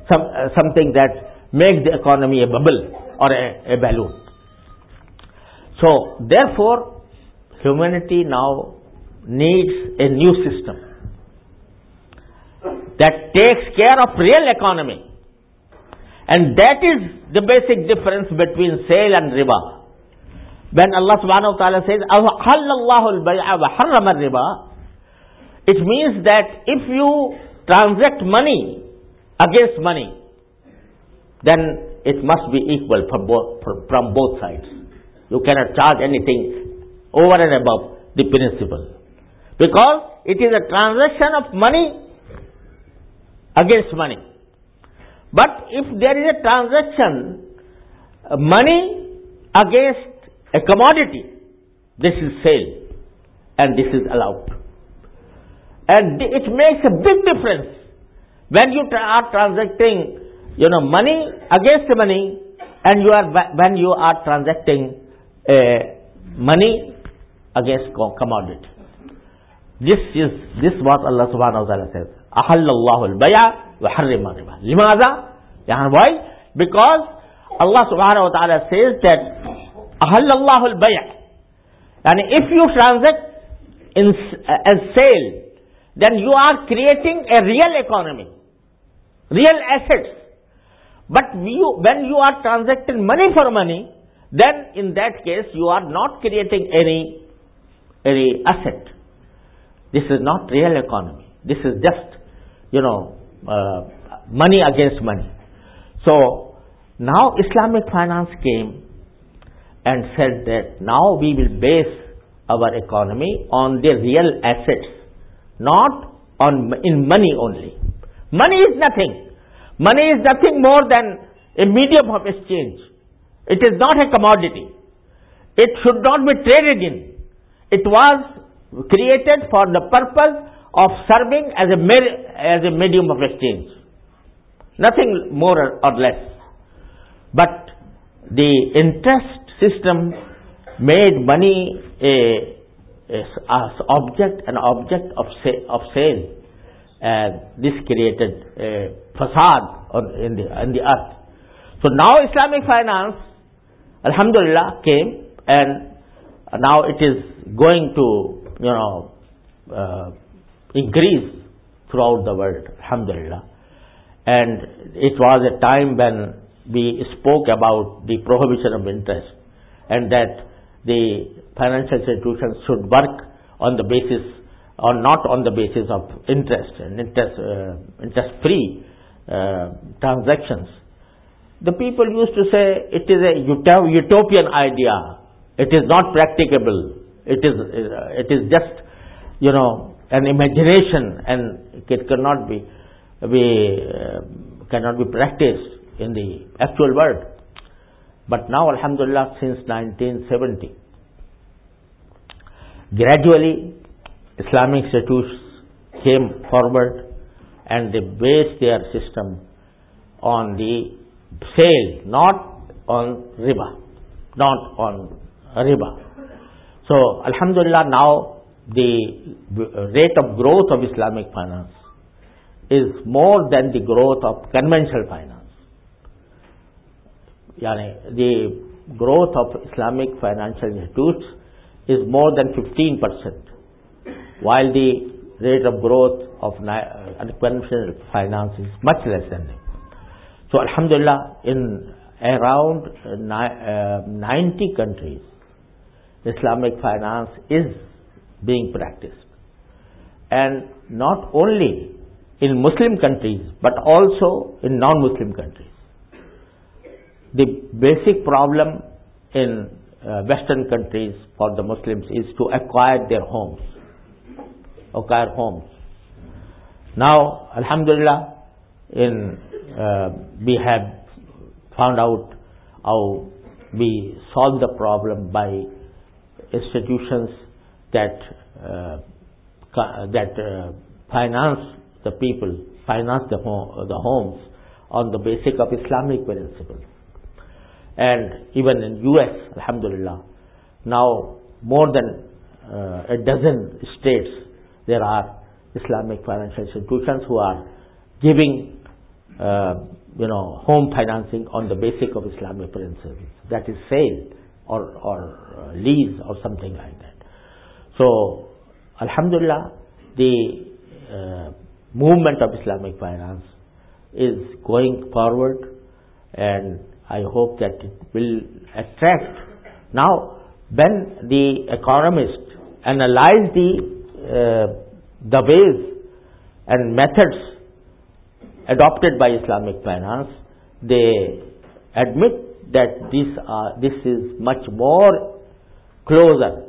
some, uh, something that makes the economy a bubble or a, a balloon. So, therefore, humanity now needs a new system that takes care of real economy. And that is the basic difference between sale and riba. When Allah subhanahu wa ta'ala says, wa harrama riba, it means that if you transact money against money, then it must be equal both, from both sides. You cannot charge anything over and above the principal. Because it is a transaction of money against money. But if there is a transaction, money against a commodity, this is sale and this is allowed. And it makes a big difference when you are transacting, you know, money against money and you are, when you are transacting uh, money against commodity. This is, this is what Allah subhanahu wa ta'ala says. أحل الله البيع وحرم الربا. لماذا? Why? Because Allah subhanahu wa ta'ala says that Ahallallahu al-bay' and if you transact in as sale then you are creating a real economy real assets but you, when you are transacting money for money then in that case you are not creating any any asset this is not real economy this is just you know uh, money against money so now islamic finance came and said that now we will base our economy on the real assets, not on in money only. Money is nothing. Money is nothing more than a medium of exchange. It is not a commodity. It should not be traded in. It was created for the purpose of serving as a, as a medium of exchange. Nothing more or less. But the interest system made money a, a, a object, an object of, of sale. And this created a fasad on, in, the, in the earth. So now Islamic finance, Alhamdulillah, came and now it is going to, you know, uh, increase throughout the world, Alhamdulillah. And it was a time when we spoke about the prohibition of interest and that the financial institutions should work on the basis or not on the basis of interest and interest, uh, interest-free uh, transactions. The people used to say it is a utopian idea. It is not practicable. It is, uh, it is just, you know, an imagination and it cannot be, be uh, cannot be practiced in the actual world. But now, Alhamdulillah, since 1970, gradually Islamic institutes came forward and they based their system on the sale, not on riba, not on riba. So, Alhamdulillah, now the rate of growth of Islamic finance is more than the growth of conventional finance yani the growth of Islamic financial institutes is more than 15%, while the rate of growth of conventional finance is much less than that. So Alhamdulillah, in around uh, 90 countries, Islamic finance is being practiced. And not only in Muslim countries, but also in non-Muslim countries the basic problem in uh, Western countries for the Muslims is to acquire their homes, acquire homes. Now, Alhamdulillah, in uh, we have found out how we solve the problem by institutions that uh, that uh, finance the people, finance the, home, the homes on the basic of Islamic principles. And even in US, Alhamdulillah, now more than uh, a dozen states there are Islamic financial institutions who are giving uh, you know home financing on the basic of Islamic principles. That is sale or or uh, lease or something like that. So Alhamdulillah, the uh, movement of Islamic finance is going forward and I hope that it will attract. Now, when the economists analyze the, uh, the ways and methods adopted by Islamic finance, they admit that this, uh, this is much more closer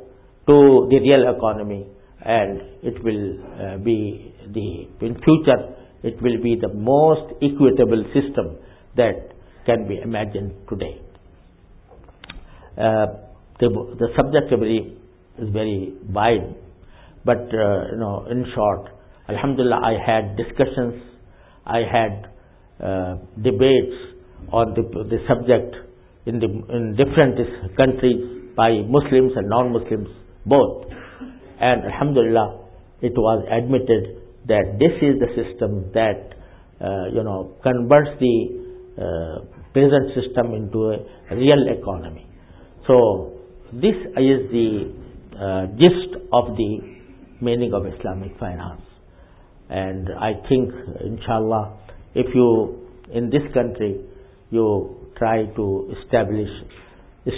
to the real economy and it will uh, be the in future it will be the most equitable system that can be imagined today. Uh, the, the subject is very wide, but uh, you know, in short, Alhamdulillah, I had discussions, I had uh, debates on the, the subject in, the, in different countries by Muslims and non-Muslims both, and Alhamdulillah, it was admitted that this is the system that uh, you know converts the uh, present system into a real economy. So this is the uh, gist of the meaning of Islamic finance. And I think, inshallah, if you in this country you try to establish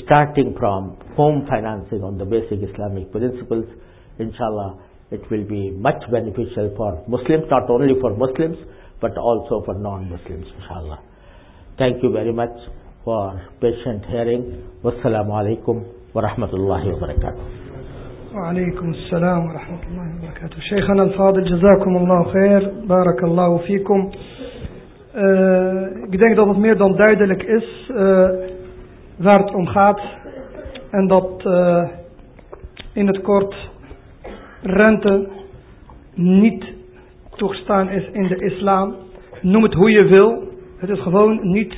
starting from home financing on the basic Islamic principles, inshallah, it will be much beneficial for Muslims, not only for Muslims, but also for non-Muslims, inshallah. Thank you very much for patient hearing. Wassalamu alaikum wa rahmatullahi wa barakatuh. وعليكم السلام ورحمة الله وبركاته شيخنا الفاضل جزاكم الله خير بارك الله فيكم uh, ik denk dat het meer dan duidelijk is uh, waar het om gaat en dat uh, in het kort rente niet toegestaan is in de islam. Noem het hoe je wil. Het is gewoon niet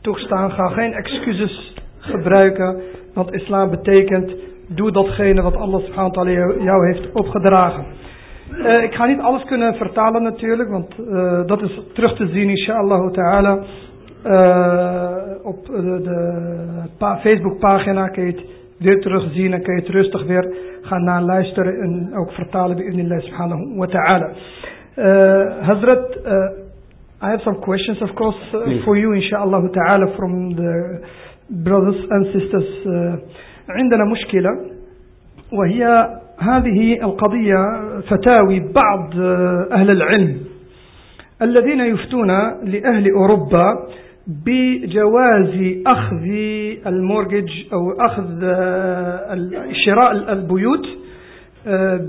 toegestaan. Ga geen excuses gebruiken. Want islam betekent, doe datgene wat Allah jou heeft opgedragen. Uh, ik ga niet alles kunnen vertalen natuurlijk, want uh, dat is terug te zien inshallah ta'ala. Uh, op de, de Facebook pagina kun je het weer terugzien en kun je het rustig weer gaan naluisteren en ook vertalen bij Allah subhanahu wa ta'ala. Uh, Hazrat, uh, I have some questions of course uh, for you inshallah ta'ala from the brothers and sisters. Uh, عندنا مشكلة وهي هذه القضية فتاوي بعض أهل العلم الذين يفتون لأهل أوروبا بجواز أخذ المورجج أو أخذ شراء البيوت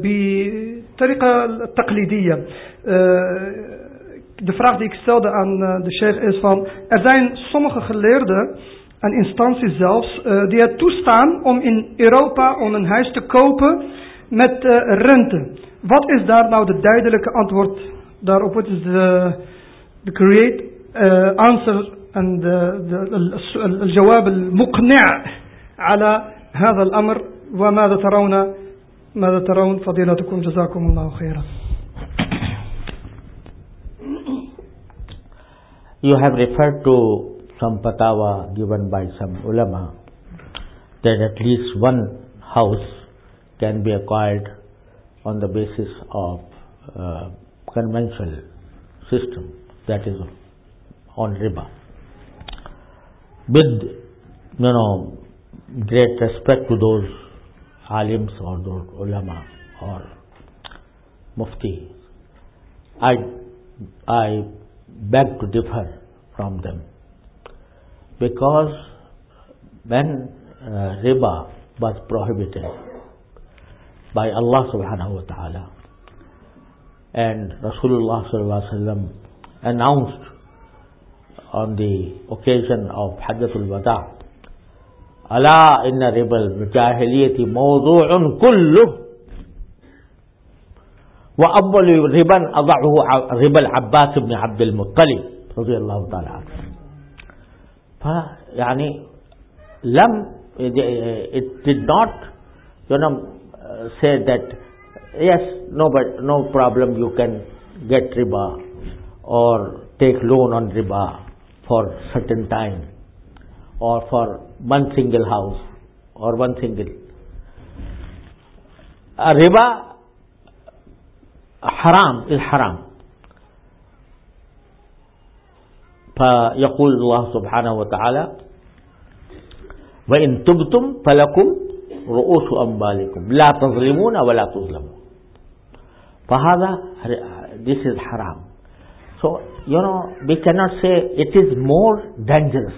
بطريقة تقليدية de vraag die ik stelde aan de sheikh is van, er zijn sommige geleerden en instanties zelfs, uh, die het toestaan om in Europa om een huis te kopen met uh, rente. Wat is daar nou de duidelijke antwoord daarop? Wat is de, de create uh, answer and الجواب المقنع على هذا الأمر وماذا ترون ماذا ترون فضيلتكم جزاكم الله خيرا You have referred to some patawa given by some ulama that at least one house can be acquired on the basis of uh, conventional system that is on riba. With you know great respect to those alims or those ulama or mufti I I beg to differ from them. Because when uh, riba was prohibited by Allah subhanahu wa ta'ala and Rasulullah sallallahu alaihi wasallam announced on the occasion of Hajjatul Wada. Allah inna ribal jahiliyati mawdu'un kulluh وأول ربا أضعه ربا العباس بن عبد المطلب رضي الله تعالى عنه فيعني لم it did not you know say that yes no but no problem you can get riba or take loan on riba For certain time or for one single house or one single. A riba حرام is حرام فيقول الله سبحانه وتعالى وإن تبتم فلكم رؤوس أموالكم لا تظلمون ولا تظلمون فهذا this is haram. So you know we cannot say it is more dangerous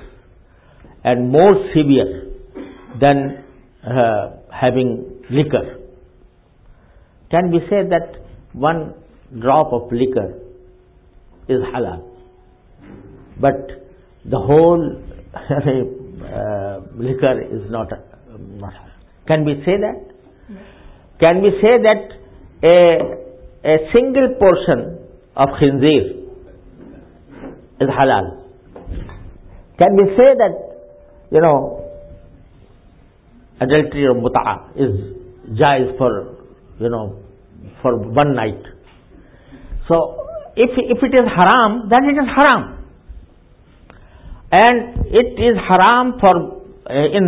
and more severe than uh, having liquor. Can we say that one drop of liquor is halal? But the whole uh, liquor is not, not can we say that? Can we say that a a single portion of khinzir is halal. Can we say that you know adultery or muta'a is jaiz for you know for one night? So if if it is haram then it is haram. And it is haram for uh, in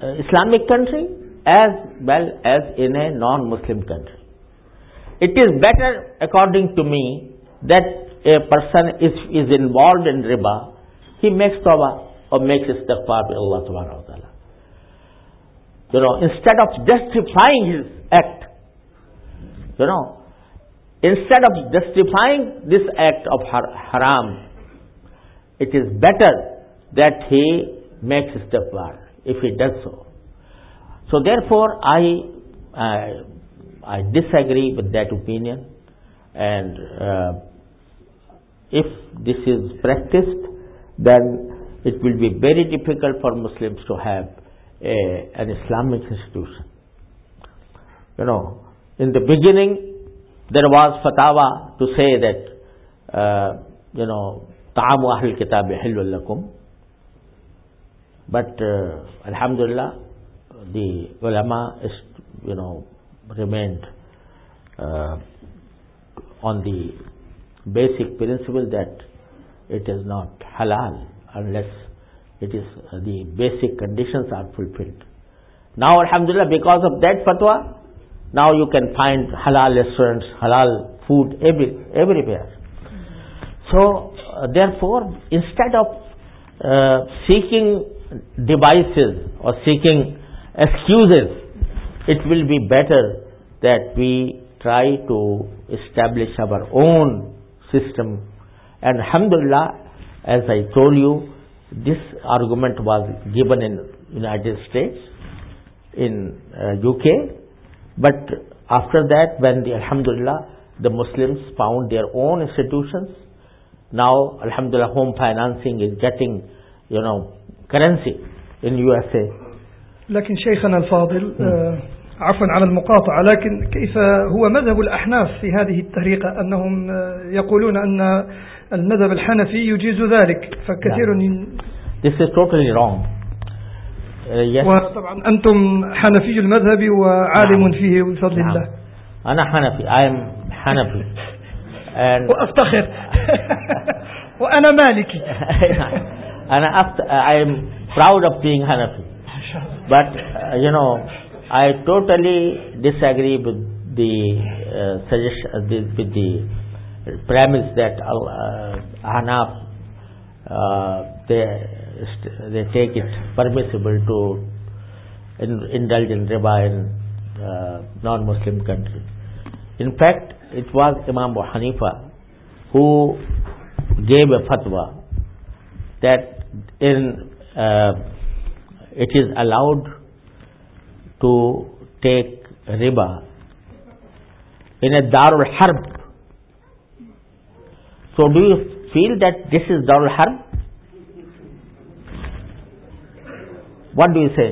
uh, islamic country as well as in a non muslim country. It is better according to me that a person is is involved in riba he makes tawbah or makes istighfar by Allah subhanahu wa ta'ala. You know instead of justifying his act you know instead of justifying this act of har haram it is better that he makes istighfar if he does so. So therefore i uh, i disagree with that opinion and uh, if this is practiced then it will be very difficult for muslims to have a, an islamic institution. You know in the beginning there was fatwa to say that uh, you know ta'amu ahl kitab lakum. But uh, alhamdulillah the ulama is you know remained uh, on the basic principle that it is not halal unless it is uh, the basic conditions are fulfilled. Now alhamdulillah because of that fatwa now you can find halal restaurants halal food every, everywhere. So uh, therefore instead of uh, seeking devices or seeking excuses it will be better that we try to establish our own system and alhamdulillah as i told you this argument was given in united states in uh, uk but after that when the alhamdulillah the muslims found their own institutions now alhamdulillah home financing is getting you know currency in usa لكن شيخنا الفاضل آه عفوا على المقاطعة لكن كيف هو مذهب الأحناف في هذه الطريقة أنهم يقولون أن المذهب الحنفي يجيز ذلك فكثير This is totally wrong. Uh, yes. وطبعا أنتم حنفي المذهب وعالم نعم. فيه بفضل نعم. الله أنا Hanafi I am Hanafi and وأفتخر وأنا مالكي أنا أفت I am proud of being Hanafi but uh, you know I totally disagree with the uh, suggestion with the premise that uh, Hanaf uh, they they take it permissible to in, indulge in riba in uh, non-Muslim country. In fact, it was Imam Abu Hanifa who gave a fatwa that in uh, it is allowed to take riba in a Darul Harb. So do you feel that this is Darul Harb? What do you say?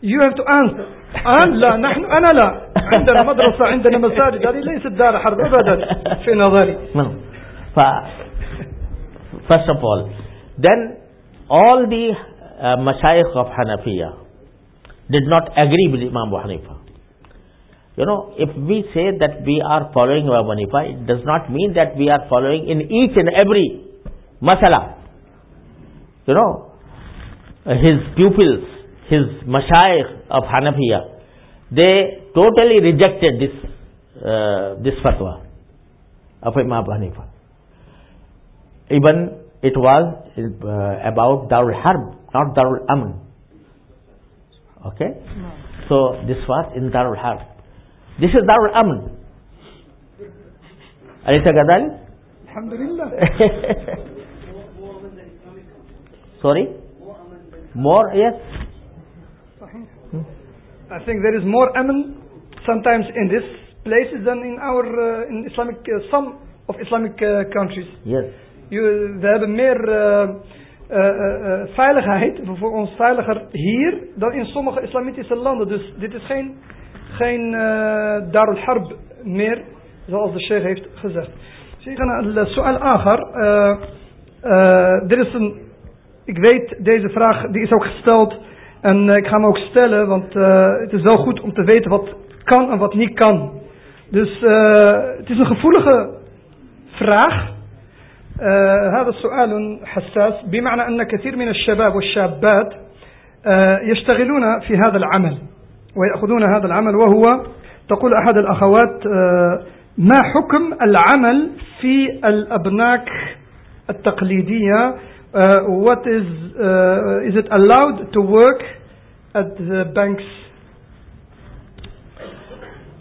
You have to answer. أنا لا نحن أنا لا عندنا مدرسة عندنا مساجد هذه ليست دار حرب أبدا في نظري. No. First of all, then all the uh, of Hanafiya, did not agree with Imam Abu Hanifa. You know, if we say that we are following Imam Abu Hanifa, it does not mean that we are following in each and every masala. You know, his pupils, his mashayikh of Hanafiya, they totally rejected this, uh, this fatwa of Imam Abu Hanifa. Even it was uh, about Darul Harb, not Darul Amn. Okay? So this was in Darul Harb. This is Darul Amn. أليس كذلك؟ الحمد لله Sorry? More? Yes. صحيح. I think there is more amen sometimes in this places than in our uh, in Islamic uh, some of Islamic uh, countries. Yes. Je- we hebben meer eh, eh, eh, eh, veiligheid, voor ons veiliger hier dan in sommige islamitische landen. Dus dit is geen, geen eh Darul Harb meer, zoals de sheikh heeft gezegd. شيخنا السؤال آخر eh, eh, er is een, ik weet deze vraag, die is ook gesteld en eh, ik ga hem ook stellen, want eh, het is wel goed om te weten wat kan en wat niet kan. Dus eh, het is een gevoelige vraag. آه هذا السؤال حساس. بمعنى أن كثير من الشباب والشابات آه يشتغلون في هذا العمل ويأخذون هذا العمل وهو تقول أحد الأخوات آه ما حكم العمل في الأبناك التقليدية؟ آه what is uh, is it allowed to work at the banks?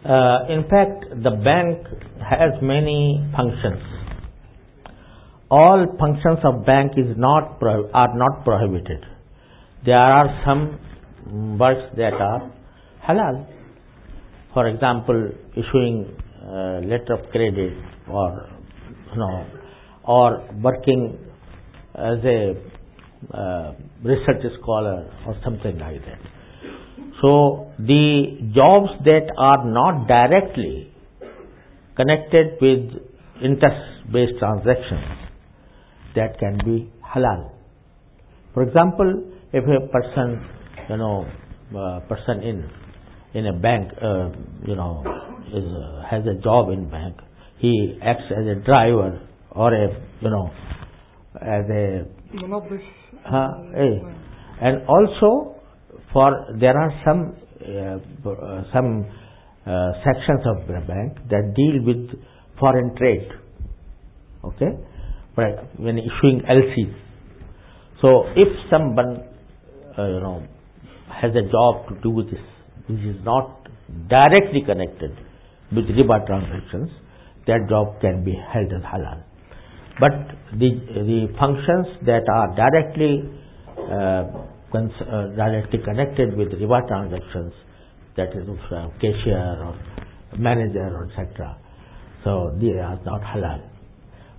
Uh, in fact, the bank has many functions. All functions of bank is not are not prohibited. There are some works that are halal. For example, issuing letter of credit or you know, or working as a uh, research scholar or something like that. So the jobs that are not directly connected with interest-based transactions that can be halal. For example, if a person, you know, uh, person in in a bank, uh, you know, is uh, has a job in bank, he acts as a driver or a you know as a uh, eh. and also for there are some uh, uh, some uh, sections of the bank that deal with foreign trade. Okay, when issuing LCs. So if someone uh, you know has a job to do with this, which is not directly connected with riba transactions, that job can be held as halal. But the the functions that are directly uh, uh, directly connected with riba transactions, that is uh, cashier or manager etc. So they are not halal.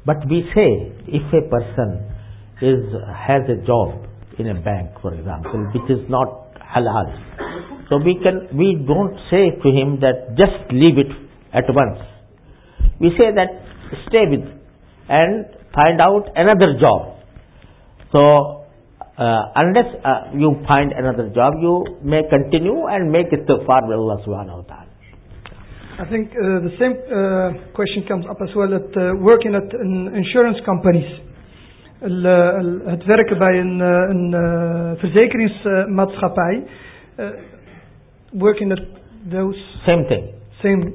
But we say if a person is has a job in a bank, for example, which is not halal, so we can we don't say to him that just leave it at once. We say that stay with and find out another job. So uh, unless uh, you find another job, you may continue and make istighfar with Allah subhanahu wa ta'ala. I think uh, the same uh, question comes up as well at uh, working at in insurance companies. het werken bij een, uh, een uh, verzekeringsmaatschappij. Uh, working at those Same thing. same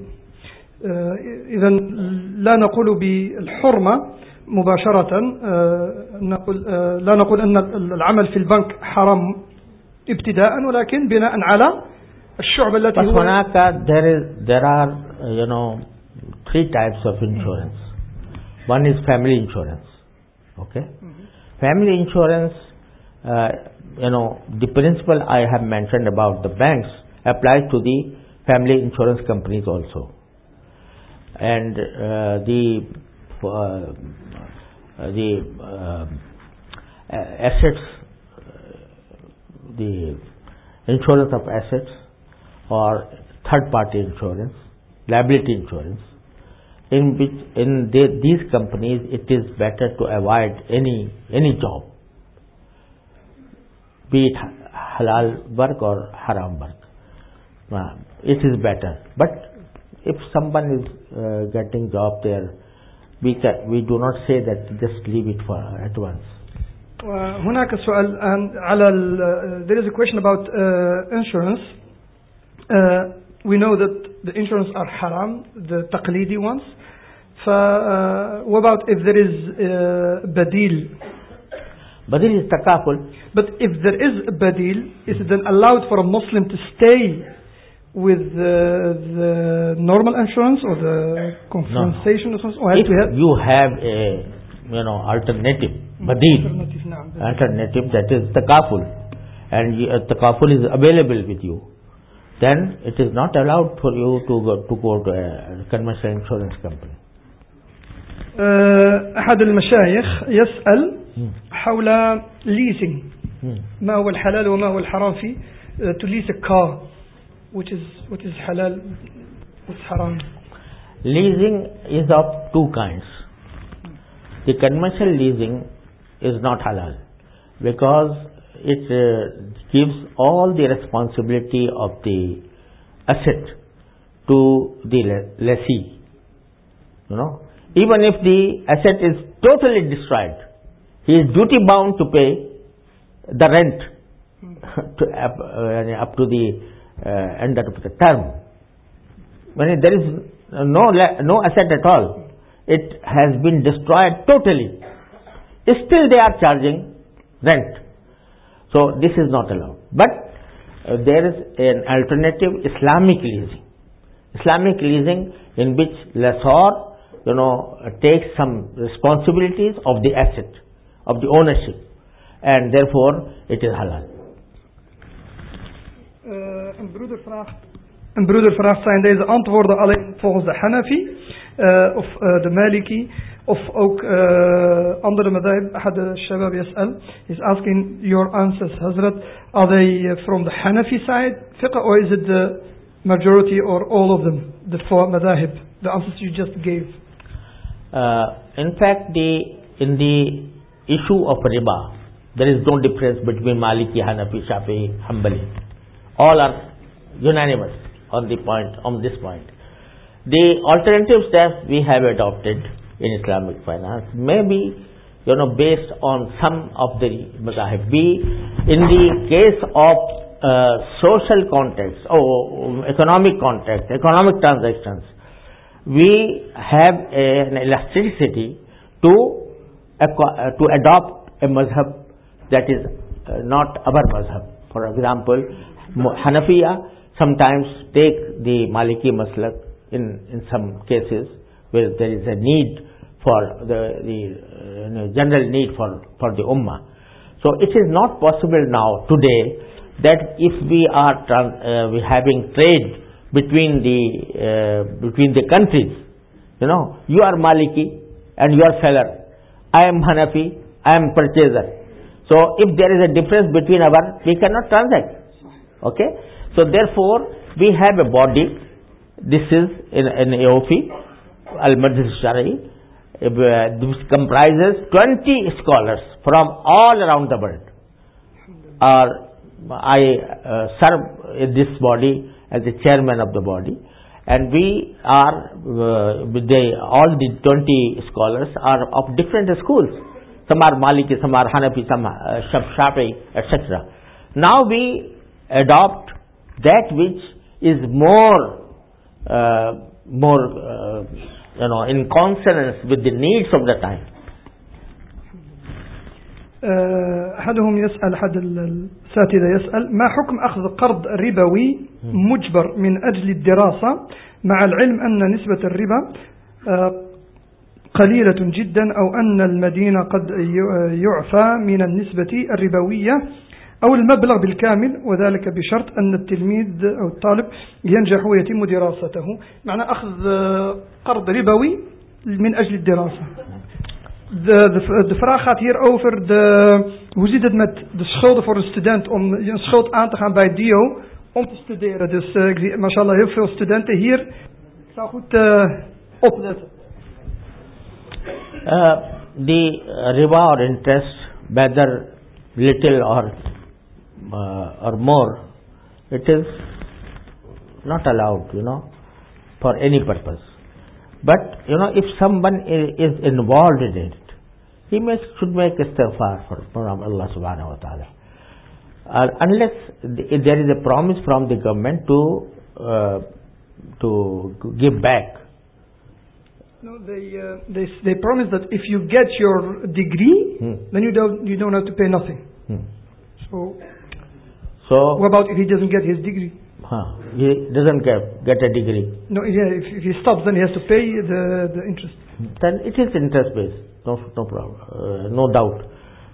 uh, إذا لا نقول بالحرمة مباشرة uh, نقول uh, لا نقول أن العمل في البنك حرام ابتداء ولكن بناء على الشعبة التي But هو Honaka, there is there are uh, you know three types of insurance. One is family insurance. Okay, family insurance. Uh, you know the principle I have mentioned about the banks applies to the family insurance companies also, and uh, the uh, uh, the uh, a- assets the insurance of assets or third party insurance, liability insurance, in which in the, these companies it is better to avoid any any job, be it halal work or haram work. Uh, it is better. But if someone is uh, getting job there, we can, we do not say that just leave it for at once. هناك سؤال على there is a question about uh, insurance. uh, we know that the insurance are haram, the taqlidi ones. So, uh, what about if there is uh, badil? Badil is takaful. But if there is a badil, is it then allowed for a Muslim to stay with the normal insurance or the compensation no. or If have you have a you know alternative mm, badil, alternative, alternative that is takaful, and uh, takaful is available with you then it is not allowed for you to go to go to a conventional insurance company. آه، أحد المشايخ يسأل حول leasing Hmm. ما هو الحلال وما هو الحرام في uh, to lease a car which is what is halal what's haram Leasing is of two kinds. The conventional leasing is not halal because it uh, gives all the responsibility of the asset to the le- lessee. You know, even if the asset is totally destroyed, he is duty bound to pay the rent to up, uh, up to the uh, end of the term. When there is no no asset at all, it has been destroyed totally. Still, they are charging rent. So this is not allowed. But uh, there is an alternative Islamic leasing. Islamic leasing in which lessor, you know, takes some responsibilities of the asset, of the ownership, and therefore it is halal. Een broeder vraagt een broeder vraagt zijn deze antwoorden alleen volgens de Hanafi Eh, of eh, the Maliki of ook eh, andere madhab, had shabab yas'al, is asking your answers, Hazrat, are they from the Hanafi side, fiqh, or is it the majority or all of them, the four madhab, the answers you just gave? Uh, in fact, the, in the issue of riba, there is no difference between Maliki, Hanafi, Shafi, Hanbali. All are unanimous on the point, on this point. The alternative steps we have adopted in Islamic finance may be, you know, based on some of the mazahib. We, in the case of uh, social context or economic context, economic transactions, we have a- an elasticity to uh, to adopt a mazhab that is uh, not our mazhab. For example, Hanafiya sometimes take the Maliki maslak in in some cases where there is a need for the, the uh, you know, general need for for the ummah. So it is not possible now today that if we are uh, we having trade between the uh, between the countries, you know, you are Maliki and you are seller. I am Hanafi, I am purchaser. So if there is a difference between our, we cannot transact. Okay? So therefore, we have a body. This is in, in AAOIFI, Al Madhis Shari, uh, this comprises 20 scholars from all around the world. Are, I uh, serve in this body as the chairman of the body, and we are, uh, with the, all the 20 scholars are of different schools. Some are Maliki, some are Hanafi, some are uh, Shafi, etc. Now we adopt that which is more, more, uh, you know, in consonance with the needs of the time. آه، أحدهم يسأل أحد الأساتذة يسأل ما حكم أخذ قرض ربوي مجبر من أجل الدراسة مع العلم أن نسبة الربا آه، قليلة جدا أو أن المدينة قد يعفى من النسبة الربوية أو المبلغ بالكامل وذلك بشرط أن التلميذ أو الطالب ينجح ويتم دراسته معنى أخذ آه، قرض ربوي من أجل الدراسة De, vraag gaat hier over de, hoe zit het met de schulden voor een student om een schuld aan te gaan bij DIO om te studeren. Dus uh, ik zie mashallah heel veel studenten hier. Ik zou goed uh, opletten. Uh, the or interest, whether little or uh, or more, it is not allowed, you know, for any purpose. But, you know, if someone is involved in it, he may, should make istighfar from Allah subhanahu wa ta'ala. Uh, unless there is a promise from the government to uh, to give back. No, they, uh, they they promise that if you get your degree, hmm. then you don't you don't have to pay nothing. Hmm. So, so what about if he doesn't get his degree? Huh. He doesn't get, get a degree. No, if, if he stops, then he has to pay the, the interest. Then it is interest based, no, no problem, uh, no doubt.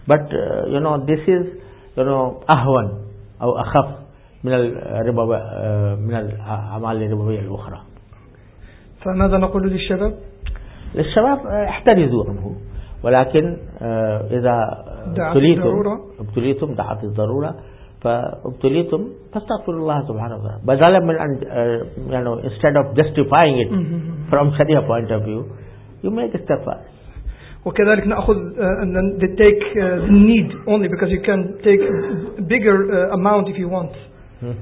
But, uh, you know, this is, you know, أهون أو أخف من الربا من الأعمال الربوية الأخرى. فماذا نقول للشباب؟ للشباب احترزوا عنه ولكن إذا ابتليتم ابتليتم دعت الضرورة فابتليتم فاستغفر الله سبحانه وتعالى بدلا من أن you know instead of justifying it from Sharia point of view you make استغفار وكذلك نأخذ uh, and then they take uh, the need only because you can take a bigger uh, amount if you want hmm.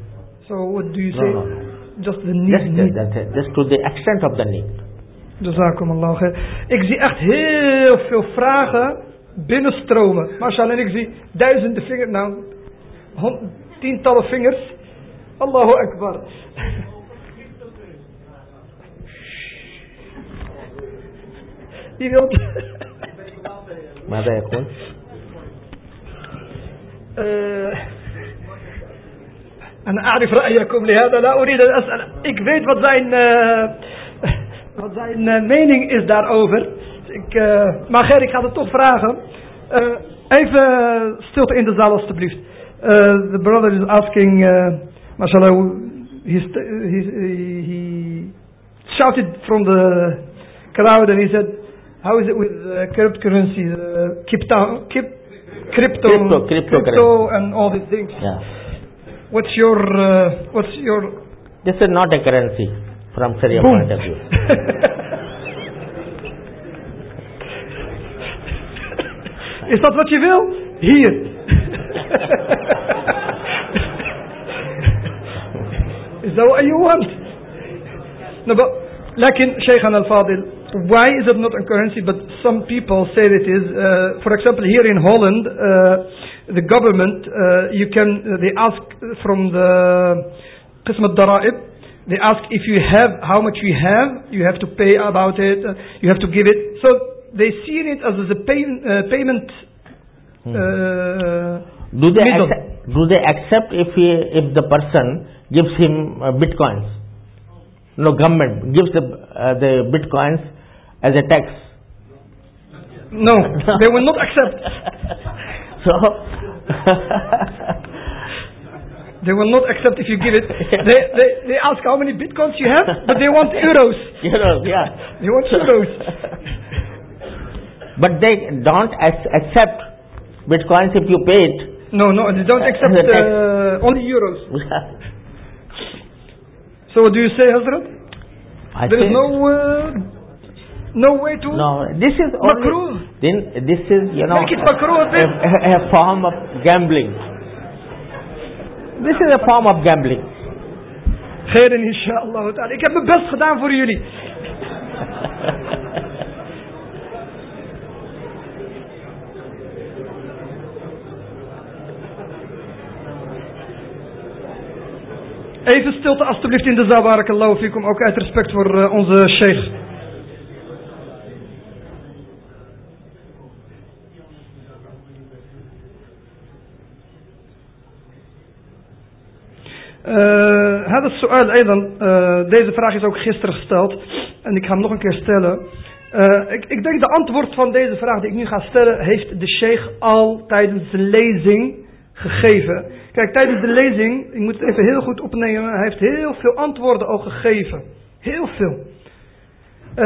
so what do you say no, no, no. just the need, just, need. That, just to the extent of the need Jazakum Allah khair. Ik zie echt heel veel vragen binnenstromen. Mashallah, en ik zie duizenden vingers. Nou, tientallen vingers. Allahu Akbar. Wie wilt... ماذا يقول؟ أنا أعرف رأيكم لهذا لا أريد أن أسأل ik weet wat zijn uh, wat zijn uh, mening is daarover ik, uh, maar Ger ik ga het toch vragen even stilte in de zaal alstublieft Uh, the brother is asking, uh, mashallah, he, he, he shouted from the crowd and he said, how is it with uh, cryptocurrency, uh, crypto, crypto, crypto, crypto, and all these things? Yeah. What's your, uh, what's your... This is not a currency from Sharia point of view. is dat wat je wil? Hier. is that what you want? No, but لكن شيخنا الفاضل why is it not a currency but some people say it is uh, for example here in Holland uh, the government uh, you can uh, they ask from the قسم الضرائب they ask if you have how much you have you have to pay about it uh, you have to give it so they see it as a pay, uh, payment hmm. Do they accept, do they accept if he, if the person gives him uh, bitcoins? No, government gives the uh, the bitcoins as a tax. No, they will not accept. so. They will not accept if you give it. They, they, they ask how many bitcoins you have, but they want euros. Euros, yeah. They want euros. but they don't accept bitcoins if you pay it. No, no, they don't accept uh, only euros. so what do you say, Hazrat? I there is no uh, no way to no. This is makruh. Then this is you know Make it makruh, a, a, a form of gambling. This is a form of gambling. خير إن شاء الله تعالى. Ik heb mijn best gedaan voor jullie. Even stilte alstublieft in de zaal, barakallahu fikum, ook uit respect voor uh, onze sheikh. هذا السؤال أيضا deze vraag is ook gisteren gesteld en ik ga hem nog een keer stellen. Uh, ik, ik denk de antwoord van deze vraag die ik nu ga stellen heeft de sheikh al tijdens de lezing gegeven. Kijk, tijdens de lezing, ik moet het even heel goed opnemen, hij heeft heel veel antwoorden al gegeven. Heel veel. Uh,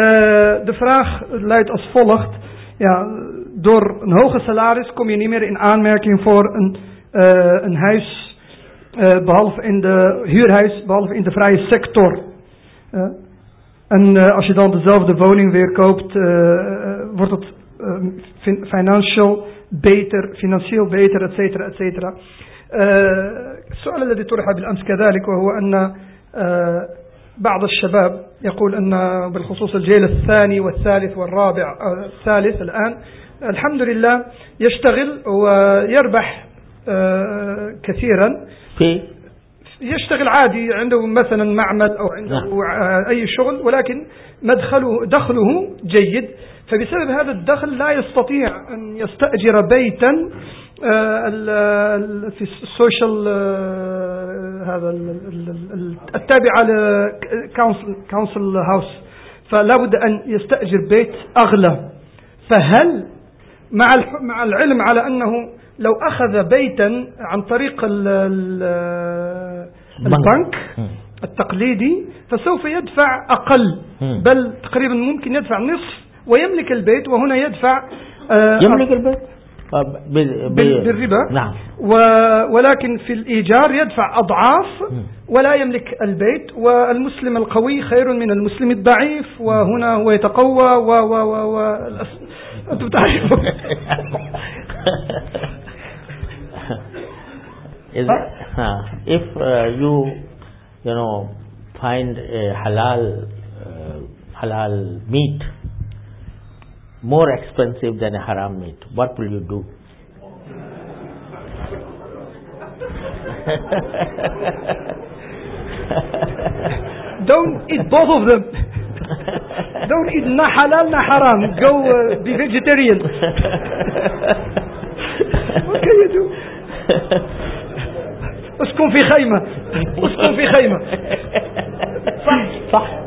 de vraag luidt als volgt. ja, door een hoger salaris kom je niet meer in aanmerking voor een, uh, een huis, uh, behalve in de huurhuis, behalve in de vrije sector. En als je dan dezelfde woning weer koopt, wordt het financieel beter, financieel beter, et cetera, et cetera. السؤال الذي طرح بالأمس كذلك وهو أن بعض الشباب يقول أن بالخصوص الجيل الثاني والثالث والرابع الثالث الآن الحمد لله يشتغل ويربح كثيرا في يشتغل عادي عنده مثلا معمل أو عنده نعم. أي شغل ولكن مدخله دخله جيد فبسبب هذا الدخل لا يستطيع أن يستأجر بيتا في السوشيال هذا التابعة لكونسل هاوس. فلا بد أن يستأجر بيت أغلى. فهل مع مع العلم على أنه لو أخذ بيتا عن طريق البنك. التقليدي فسوف يدفع أقل. بل تقريبا ممكن يدفع نصف ويملك البيت وهنا يدفع يملك البيت؟ بالربا. نعم. ولكن في الإيجار يدفع أضعاف ولا يملك البيت والمسلم القوي خير من المسلم الضعيف وهنا هو يتقوى و و و, و أنتم تعرفون. Is, uh, if uh, you you know find a halal uh, halal meat more expensive than a haram meat, what will you do? Don't eat both of them. Don't eat na halal na haram. Go uh, be vegetarian. what can you do? اسكن في خيمة اسكن في خيمة صح صح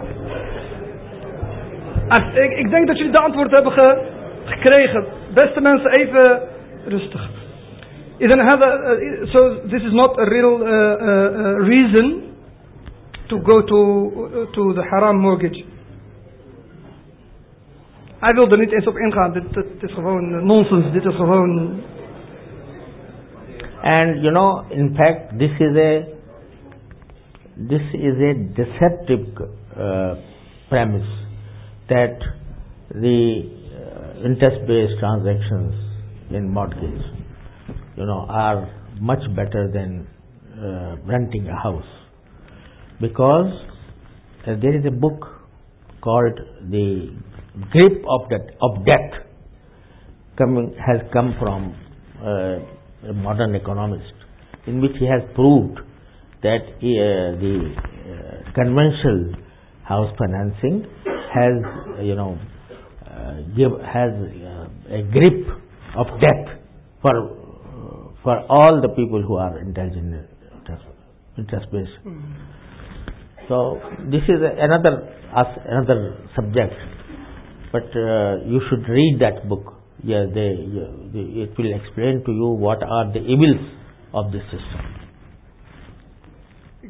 Ik, ik denk dat jullie de antwoord hebben ge, gekregen. Beste mensen, even rustig. Isn't uh, eh, so this is not a real uh, reason to go to, to the haram mortgage. Hij wil er niet eens op ingaan. Dit, is gewoon nonsens. Dit is gewoon. And you know, in fact, this is a this is a deceptive uh, premise. That the uh, interest-based transactions in mortgage, you know, are much better than uh, renting a house. Because uh, there is a book called the grip of that of death coming has come from uh, a modern economist in which he has proved that uh, the uh, conventional house financing has, you know, uh, give, has uh, a grip of death for, for all the people who are intelligent, interest-based. Mm. So this is another another subject, but uh, you should read that book. Yeah, they, they, it will explain to you what are the evils of this system.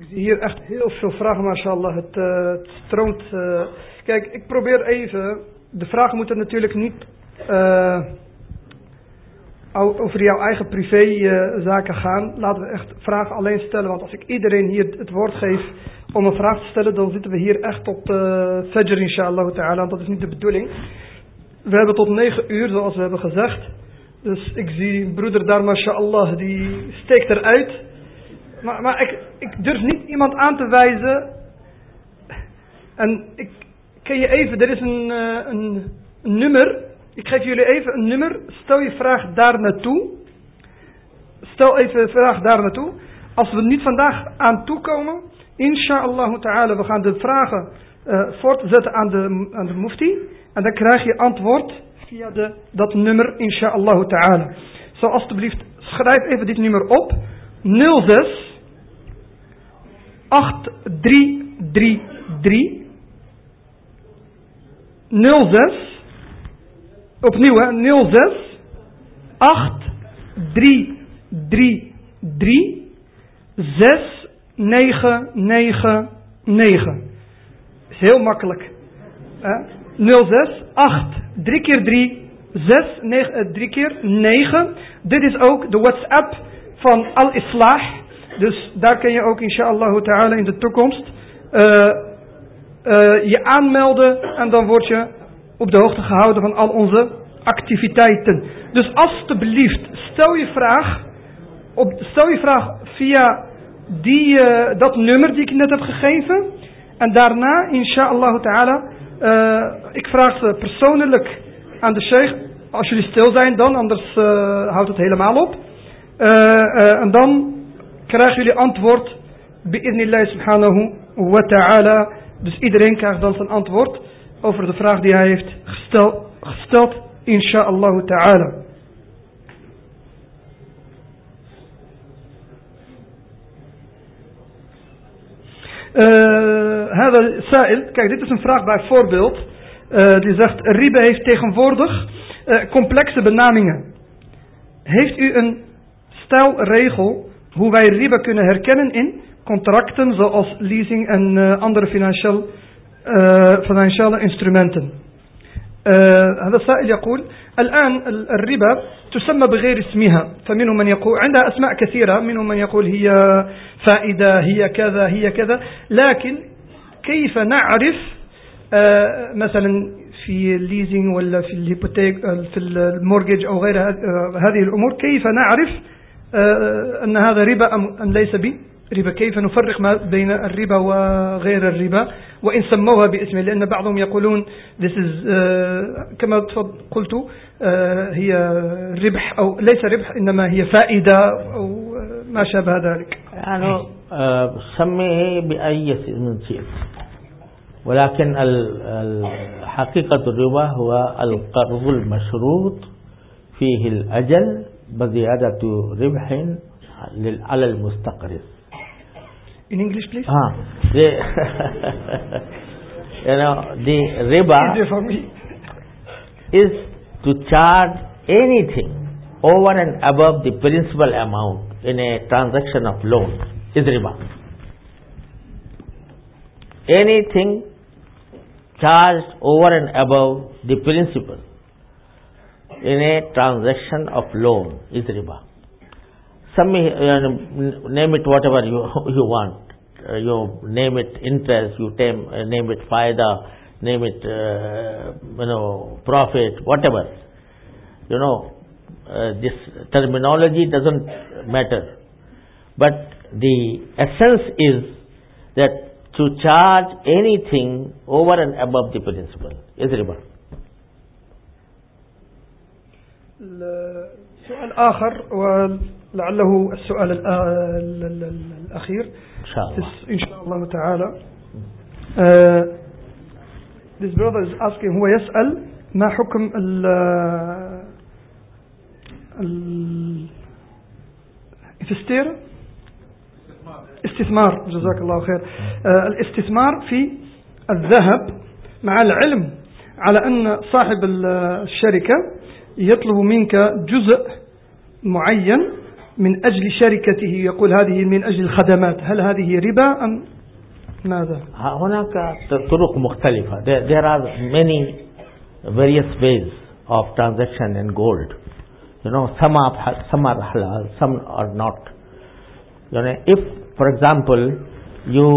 Hier echt heel veel vragen, mashallah. Het, uh, het stroomt. Uh, kijk, ik probeer even. De vragen moeten natuurlijk niet uh, over jouw eigen privézaken gaan. Laten we echt vragen alleen stellen. Want als ik iedereen hier het woord geef om een vraag te stellen, dan zitten we hier echt tot uh, Fajr, inshallah. Dat is niet de bedoeling. We hebben tot negen uur, zoals we hebben gezegd. Dus ik zie broeder daar, mashallah, die steekt eruit. Maar, maar ik, ik durf niet iemand aan te wijzen. En ik kan je even, er is een, uh, een, een, nummer. Ik geef jullie even een nummer. Stel je vraag daar naartoe. Stel even de vraag daar naartoe. Als we niet vandaag aan toekomen, inshallah ta'ala, we gaan de vragen uh, voortzetten aan de, aan de mufti. En dan krijg je antwoord via de, dat nummer, inshallah ta'ala. Zo alstublieft, schrijf even dit nummer op. 06 8333 06 opnieuw hè 06 8333 6999 is heel makkelijk hè? 06 8 3 keer 3 6, 9, 3 keer 9. Dit is ook de WhatsApp van Al-Islah. Dus daar kun je ook inshallah ta'ala in de toekomst uh, uh, je aanmelden. En dan word je op de hoogte gehouden van al onze activiteiten. Dus alstublieft, stel je vraag, op, stel je vraag via die, uh, dat nummer die ik net heb gegeven. En daarna, inshallah ta'ala, ik vraag ze persoonlijk aan de sheikh. Als jullie stil zijn dan, anders houdt het helemaal op. en dan krijgen jullie antwoord. Bi'idnillah subhanahu wa ta'ala. Dus iedereen krijgt dan zijn antwoord over de vraag die hij heeft gesteld, gesteld inshallah ta'ala. Uh, kijk dit is een vraag bijvoorbeeld. Uh, die zegt, Ribe heeft tegenwoordig uh, complexe benamingen. Heeft u een stelregel hoe wij Ribe kunnen herkennen in contracten zoals leasing en uh, andere financiële, uh, financiële instrumenten. هذا السائل يقول الآن الربا تسمى بغير اسمها فمنهم من يقول عندها أسماء كثيرة منهم من يقول هي فائدة هي كذا هي كذا لكن كيف نعرف مثلا في الليزنج ولا في الهيبوتيك في المورجج أو غير هذه الأمور كيف نعرف أن هذا ربا أم ليس بربا كيف نفرق ما بين الربا وغير الربا؟ وإن سموها باسمه لأن بعضهم يقولون this is uh, كما قلت uh, هي ربح أو ليس ربح إنما هي فائدة أو ما شابه ذلك. يعني سميه بأي اسم شئت ولكن حقيقة الربا هو القرض المشروط فيه الأجل بزيادة ربح على المستقرض In English, please. Ah, the, you know, the riba for me. is to charge anything over and above the principal amount in a transaction of loan is riba. Anything charged over and above the principal in a transaction of loan is riba. Some uh, name it whatever you you want. Uh, you name it interest, you name, uh, name it faida, name it uh, you know profit, whatever. You know uh, this terminology doesn't matter, but the essence is that to charge anything over and above the principal is riba. السؤال آخر ولعله السؤال الأخير. إن شاء الله. إن شاء الله تعالى. uh, This brother is asking هو يسأل ما حكم ال ال investeren استثمار. جزاك الله خير. Uh, الاستثمار في الذهب مع العلم على أن صاحب الشركة يطلب منك جزء معين من أجل شركته يقول هذه من أجل الخدمات هل هذه ربا أم ماذا هناك طرق مختلفة there, are many various ways of transaction in gold you know some are some are halal some are not you know if for example you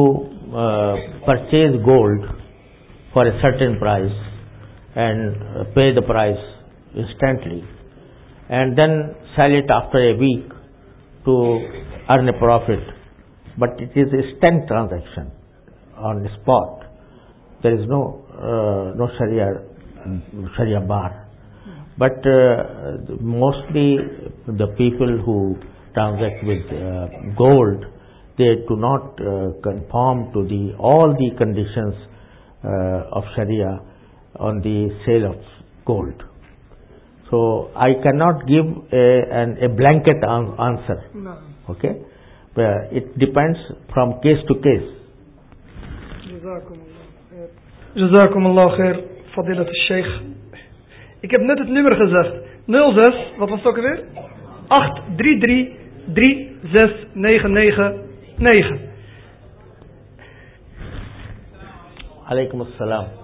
uh, purchase gold for a certain price and pay the price instantly and then sell it after a week to earn a profit. But it is a instant transaction on the spot. There is no uh, no Sharia Sharia bar. But uh, mostly the people who transact with uh, gold, they do not uh, conform to the all the conditions uh, of Sharia on the sale of gold. So I cannot give a, an, a blanket an answer. No. Okay? But it depends from case to case. جزاكم الله خير فضيلة الشيخ Ik heb net het nummer gezegd 06, wat was het ook alweer? 833 36999 Alaikum assalam.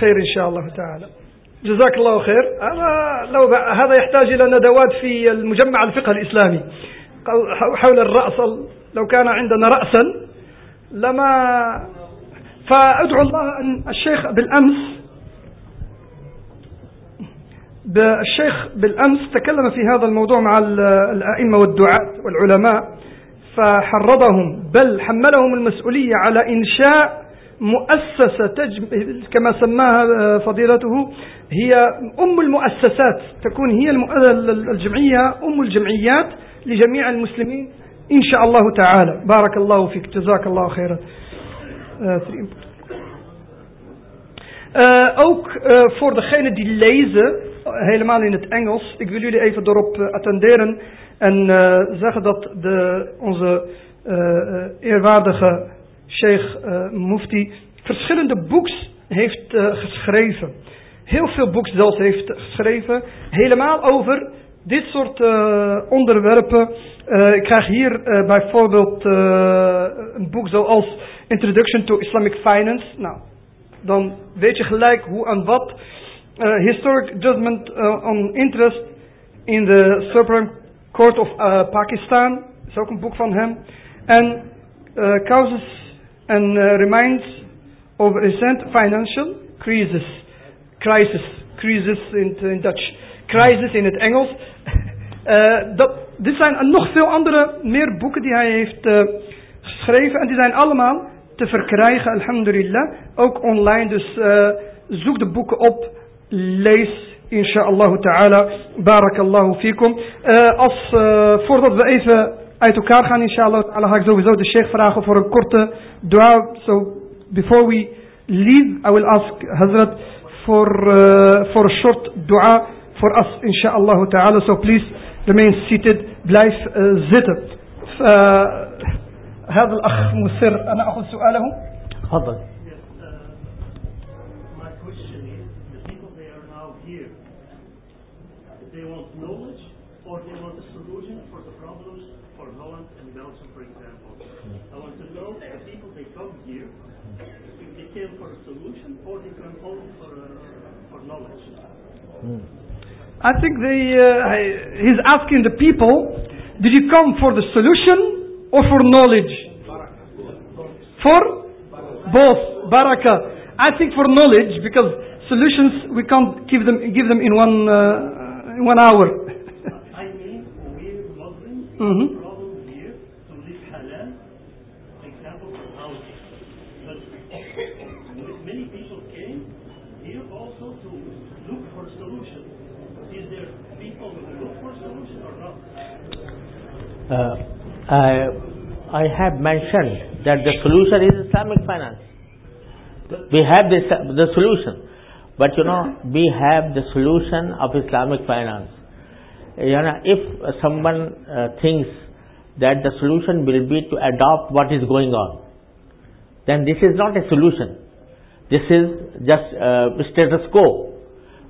خير إن شاء الله تعالى. جزاك الله خير. هذا لو هذا يحتاج إلى ندوات في المجمع الفقه الإسلامي. حول الرأس لو كان عندنا رأسا لما فأدعو الله أن الشيخ بالأمس الشيخ بالأمس تكلم في هذا الموضوع مع الأئمة والدعاة والعلماء فحرضهم بل حملهم المسؤولية على إنشاء مؤسسة تجم... كما سماها فضيلته هي أم المؤسسات تكون هي الجمعية أم الجمعيات لجميع المسلمين إن شاء الله تعالى. بارك الله فيك جزاك الله خيرا. Uh, ook uh, voor degenen die lezen, helemaal in het Engels, ik wil jullie even erop attenderen en uh, zeggen dat de, onze eerwaardige Sheikh Mufti verschillende boeks heeft geschreven. Heel veel boeks zelfs heeft geschreven, helemaal over dit soort onderwerpen. ik krijg hier bijvoorbeeld een boek zoals Introduction to Islamic Finance. Nou, dan weet je gelijk hoe en wat. Uh, historic Judgment uh, on Interest in the Supreme Court of uh, Pakistan. is ook een boek van hem. En Causes and Remains of Recent Financial Crisis. Crisis. Crisis in, in Dutch. Crisis in het Engels. dat, dit zijn nog veel andere, meer boeken die hij heeft geschreven. En die zijn allemaal te verkrijgen, alhamdulillah. Ook online, dus zoek de boeken op, lees inshallah ta'ala. Barakallahu fikum. Als, voordat we even uit elkaar gaan inshallah ta'ala, ga ik sowieso de sheikh vragen voor een korte dua. So, before we leave, I will ask Hazrat for, uh, for a short dua for us inshallah ta'ala. So please remain seated, blijf uh, zitten. Uh, هذا الأخ مسر أنا أخذ سؤاله تفضل I think they, uh, he's asking the people, did you come for the solution or for knowledge? For both. Baraka. I think for knowledge because solutions we can't give them give them in one uh, in one hour. I mean, we're Muslims. Uh, I, I have mentioned that the solution is Islamic finance. We have this, the solution. But you know, we have the solution of Islamic finance. You know, if someone uh, thinks that the solution will be to adopt what is going on, then this is not a solution. This is just uh, status quo.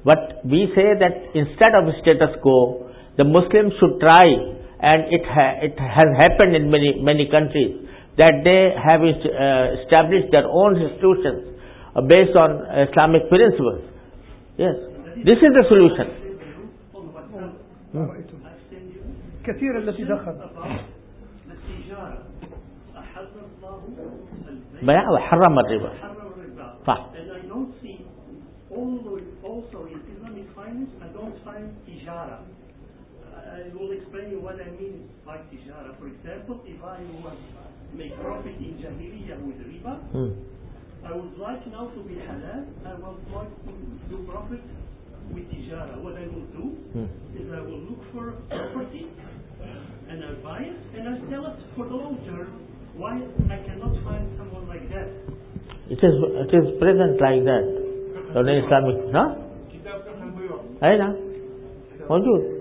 But we say that instead of status quo, the Muslims should try and it, ha- it has happened in many, many countries that they have uh, established their own institutions uh, based on Islamic principles. Yes, this is the solution. كثير التي دخل بيع وحرم الربا صح and I don't see also in Islamic finance I don't find tijara I will explain you what I mean by tijara. For example, if I want to make profit in Jahiliyyah with riba, mm. I would like now to be halal. I would like to do profit with tijara. What I will do mm. is I will look for property and I buy it and I sell it for the long term. Why I cannot find someone like that? It is it is present like that. Don't Islamic, no? I know. موجود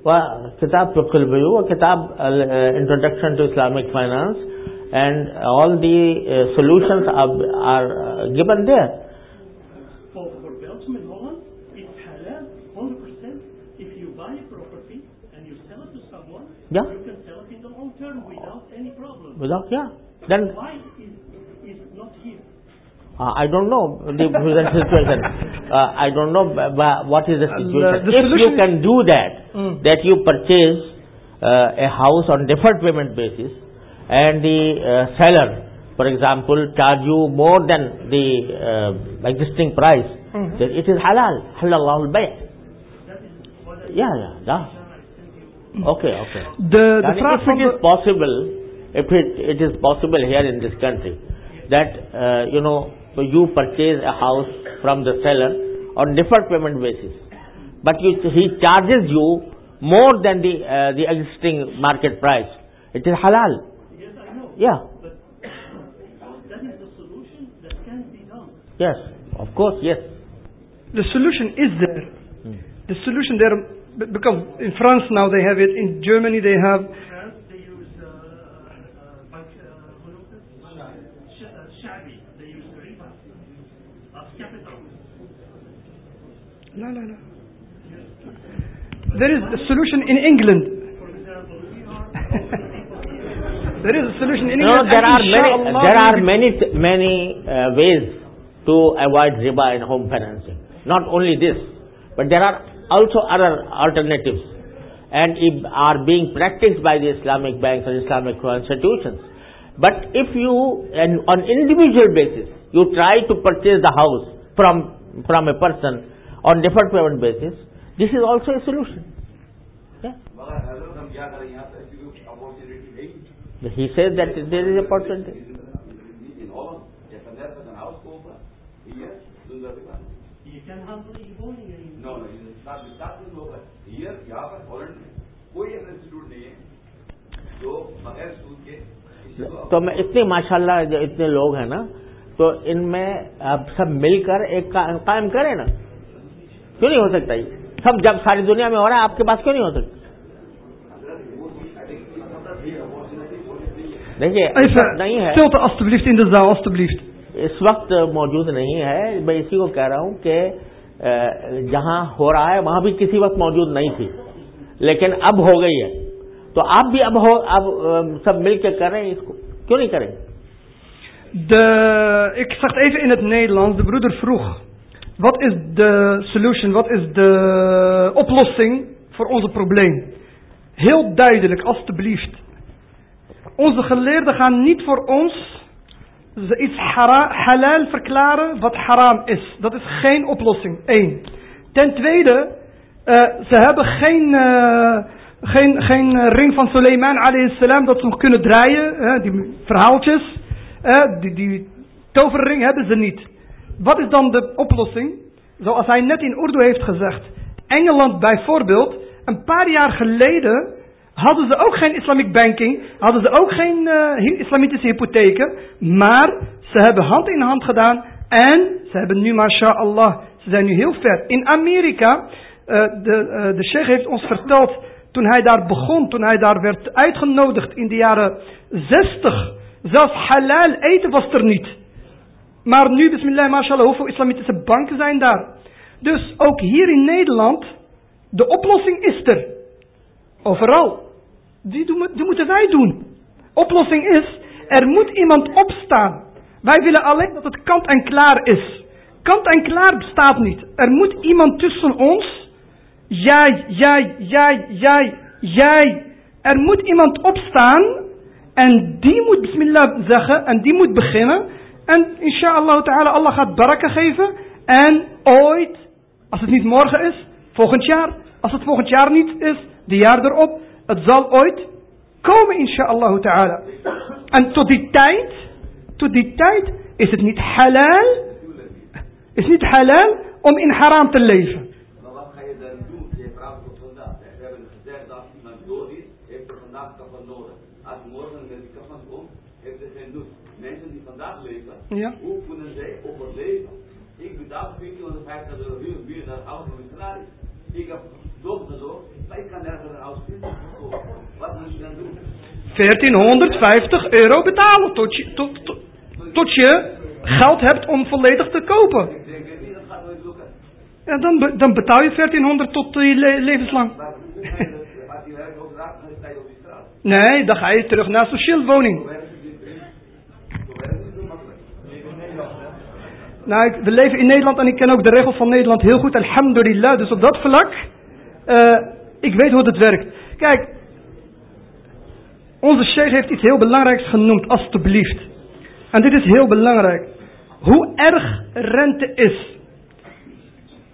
Kitab Proqul a kitab uh, introduction to Islamic finance, and all the uh, solutions are, are uh, given there. For, for Belgium and Holland, it's halal 100% if you buy a property and you sell it to someone, yeah. you can sell it in the long term without any problem. Without, yeah. Then. Why uh, I don't know the present situation. Uh, I don't know what is the situation. the if you can do that, Mm. that you purchase uh, a house on deferred payment basis, and the uh, seller, for example, charge you more than the uh, existing price, Mhm. then it is halal. Halal al bay. That is what I Yeah, yeah, yeah. Okay, okay. The, vraag if it is possible, if it, it is possible here in this country, that, uh, you know, so you purchase a house from the seller on deferred payment basis, but you, he charges you more than the, uh, the existing market price. It is halal. Yes, I know. Yeah, But that is the solution that can be done. yes, of course, yes. the solution is there. Hmm. The solution there, because in France now they have it, in Germany they have, France, they use uh, uh, bank, uh, what is it? Sh- uh, Shabi. They use riba as capital. No, no, no. There is a solution in England. For example, we are open people here. There is a solution in No, England. there are many, there are many, many uh, ways to avoid riba in home financing. Not only this, but there are also other alternatives and if are being practiced by the Islamic banks and Islamic institutions. But if you, and on an individual basis, you try to purchase the house from, from a person on deferred payment basis this is also a solution he says that there is opportunity تو میں اتنے ماشاء اللہ جو اتنے لوگ ہیں نا تو ان میں آپ سب مل کر ایک قائم کریں نا۔ کیوں نہیں ہو سکتا یہ؟ سب جب ساری دنیا میں ہو رہا ہے آپ کے پاس کیوں نہیں ہو سکتا؟ دیکھیے نہیں ہے۔ اس وقت موجود نہیں ہے۔ میں اسی کو کہہ رہا ہوں کہ جہاں ہو رہا ہے وہاں بھی کسی وقت موجود نہیں تھی۔ لیکن اب ہو گئی ہے۔ تو آپ بھی اب ہو اب سب مل کے کریں اس کو کیوں نہیں کریں؟ گے De, ik zag even in het Nederlands. Farrukh wat is de solution? Wat is de oplossing voor onze probleem? Heel duidelijk, alstublieft. Onze geleerden gaan niet voor ons iets halal verklaren wat haram is. Dat is geen oplossing. Eén. Ten tweede, eh, ze hebben geen, eh, geen, geen ring van Suleiman alayhi salam dat ze nog kunnen draaien. hè, die verhaaltjes. die, die toverring hebben ze niet. Wat is dan de oplossing? Zoals hij net in Urdu heeft gezegd. Engeland bijvoorbeeld, een paar jaar geleden hadden ze ook geen islamic banking, hadden ze ook geen eh, islamitische hypotheken, maar ze hebben hand in hand gedaan en ze hebben nu, mashallah, ze zijn nu heel ver. In Amerika, eh, de, eh, de sheikh heeft ons verteld, toen hij daar begon, toen hij daar werd uitgenodigd in de jaren 60, zelfs halal eten was er niet. Maar nu, bismillah, mashallah, hoeveel islamitische banken zijn daar? Dus ook hier in Nederland, de oplossing is er. Overal. Die, die moeten wij doen. Oplossing is, er moet iemand opstaan. Wij willen alleen dat het kant en klaar is. Kant en klaar bestaat niet. Er moet iemand tussen ons. Jij, jij, jij, jij, jij. Er moet iemand opstaan. En die moet bismillah zeggen. En die moet beginnen. En inshallah ta'ala, Allah gaat baraka geven. En ooit, als het niet morgen is, volgend jaar. Als het volgend jaar niet is, de jaar erop. Het zal ooit komen inshallah ta'ala. En tot die tijd, tot die tijd is het niet halal. Is niet halal om in haram te leven. Maar wat ga je dan doen? Je. We hebben gezegd dat iemand dood is, heeft er vandaag kafan nodig. Als morgen met die kafan komt, heeft er geen nut. Mensen die vandaag leven, Ja. hoe kunnen zij overleven? Ik betaal 450 euro huur, huur naar het huis van missionaris. Ik heb dochter zo, maar ik kan nergens een huis vinden. Wat moet je dan doen? 1450 euro betalen tot je, tot, tot, tot je geld hebt om volledig te kopen. Ik denk het niet, dat gaat nooit lukken. Ja, dan, dan betaal je 1400 tot je le- levenslang. Maar hoe ga je dat? Als die werk ook raakt, dan sta je op die straat. Nee, dan ga je terug naar sociale woning. Zo werkt het niet. Zo werkt het niet zo makkelijk. Nou, we leven in Nederland en ik ken ook de regels van Nederland heel goed. Alhamdulillah. Dus op dat vlak, uh, ik weet hoe het werkt. Kijk, onze sheikh heeft iets heel belangrijks genoemd, alstublieft. En dit is heel belangrijk. Hoe erg rente is.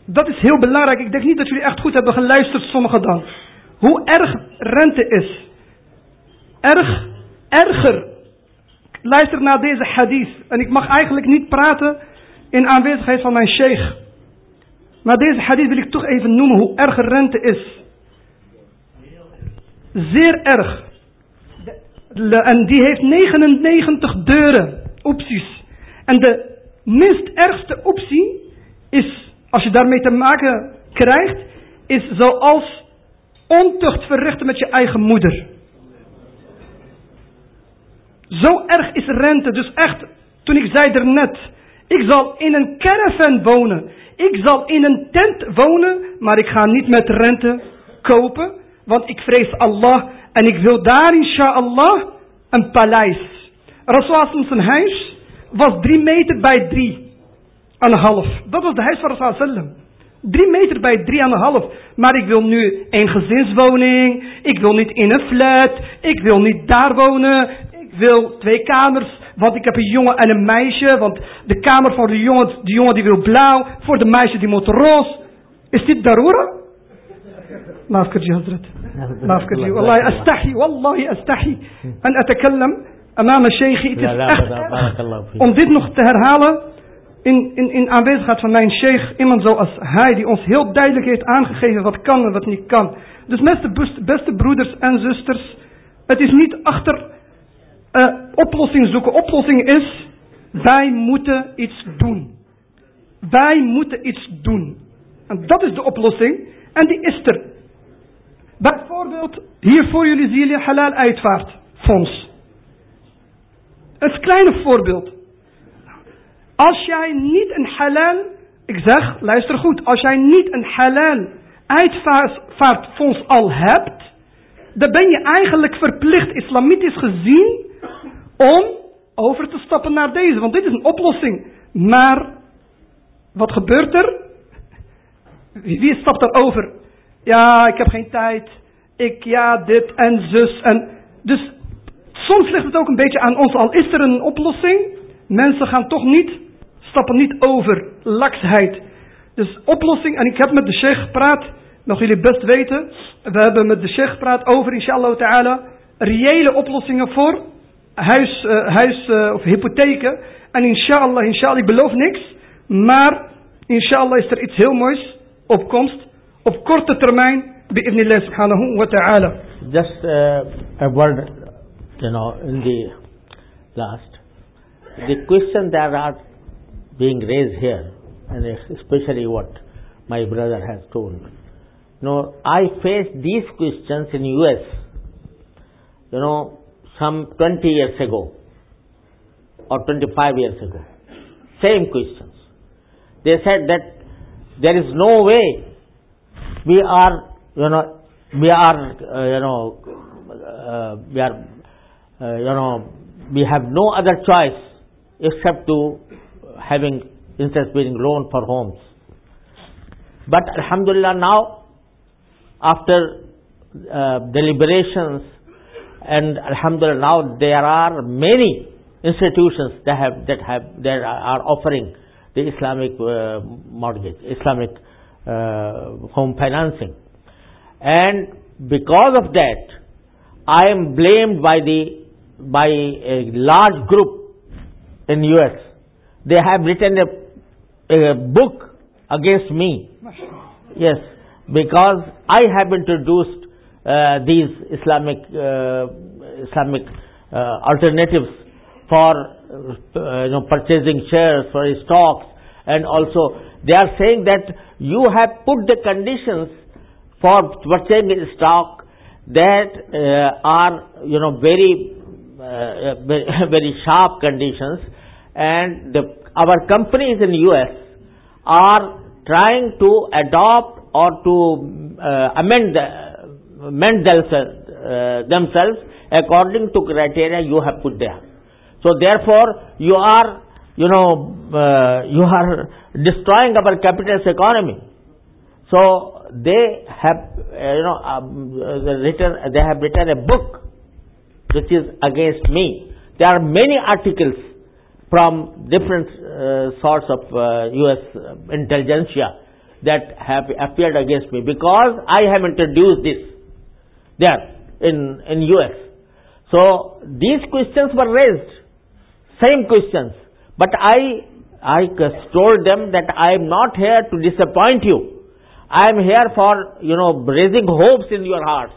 Dat is heel belangrijk. Ik denk niet dat jullie echt goed hebben geluisterd, sommigen dan. Hoe erg rente is. Erg, erger. Luister naar deze hadith. En ik mag eigenlijk niet praten in aanwezigheid van mijn sheikh. Maar deze hadith wil ik toch even noemen hoe erg rente is. Zeer erg. En die heeft 99 deuren, opties. En de minst ergste optie is, als je daarmee te maken krijgt, is zoals ontucht verrichten met je eigen moeder. Zo erg is rente. Dus echt, toen ik zei er net, ik zal in een caravan wonen. Ik zal in een tent wonen, maar ik ga niet met rente kopen. Want ik vrees Allah en ik wil daar inshallah een paleis. Rasul zijn huis was drie meter bij drie en een half. Dat was de huis van Rasul sallam. Drie meter bij drie en een half. Maar ik wil nu een gezinswoning. Ik wil niet in een flat. Ik wil niet daar wonen. Ik wil twee kamers. Want ik heb een jongen en een meisje. Want de kamer voor de jongen, de jongen die wil blauw. Voor de meisje die moet roze. Is dit darura? Maafkerji Hazrat. Maafkerji. Wallahi astahi. Wallahi astahi. En atakallam. Amama Sheikhi. Het is echt. Om dit nog te herhalen. In, in, in aanwezigheid van mijn sheikh, iemand zoals hij, die ons heel duidelijk heeft aangegeven wat kan en wat niet kan. Dus beste, beste broeders en zusters, het is niet achter eh, oplossing zoeken. Oplossing is, wij moeten iets doen. Wij moeten iets doen. En dat is de oplossing. En die is er. Bijvoorbeeld, hier voor jullie zie je halal uitvaartfonds. Een kleine voorbeeld. Als jij niet een halal, ik zeg, luister goed, als jij niet een halal uitvaartfonds al hebt, dan ben je eigenlijk verplicht, islamitisch gezien, om over te stappen naar deze. Want dit is een oplossing. Maar, wat gebeurt er? Wie stapt er over? Ja, ik heb geen tijd. Ik, ja, dit en zus. En, dus, soms ligt het ook een beetje aan ons. Al is er een oplossing, mensen gaan toch niet stappen niet over laksheid. Dus oplossing, en ik heb met de sheikh gepraat, nog jullie best weten, we hebben met de sheikh gepraat over, inshallah ta'ala, reële oplossingen voor huis, uh, huis uh, of hypotheken. En inshallah, inshallah, ik beloof niks, maar inshallah is er iets heel moois op komst, op korte termijn, bi'idnillah subhanahu wa ta'ala. Just uh, a word, you know, in the last. The question that are being raised here, and especially what my brother has told. You know, I faced these questions in US, you know, some 20 years ago or 25 years ago. Same questions. They said that there is no way we are, you know, we are, uh, you know, uh, we are, uh, you know, we have no other choice except to having interest bearing loan for homes. But Alhamdulillah now, after uh, deliberations, and Alhamdulillah now there are many institutions that have that have that are offering the Islamic uh, mortgage, Islamic uh, home financing, and because of that, I am blamed by the by a large group in US they have written a, a book against me. Yes, because I have introduced these Islamic uh, Islamic uh, alternatives for uh, you know purchasing shares for stocks, and also they are saying that you have put the conditions for purchasing stock that uh, are you know very uh, very, very sharp conditions. And the, our companies in US are trying to adopt or to uh, amend, the, themselves, uh, themselves according to criteria you have put there. So therefore, you are you know, uh, you are destroying our capitalist economy. So they have, uh, you know, um, written, they have written a book which is against me. There are many articles from different uh, sorts of uh, U.S. intelligentsia that have appeared against me because I have introduced this there in in U.S. So these questions were raised, same questions, but I I told them that I am not here to disappoint you. I am here for you know raising hopes in your hearts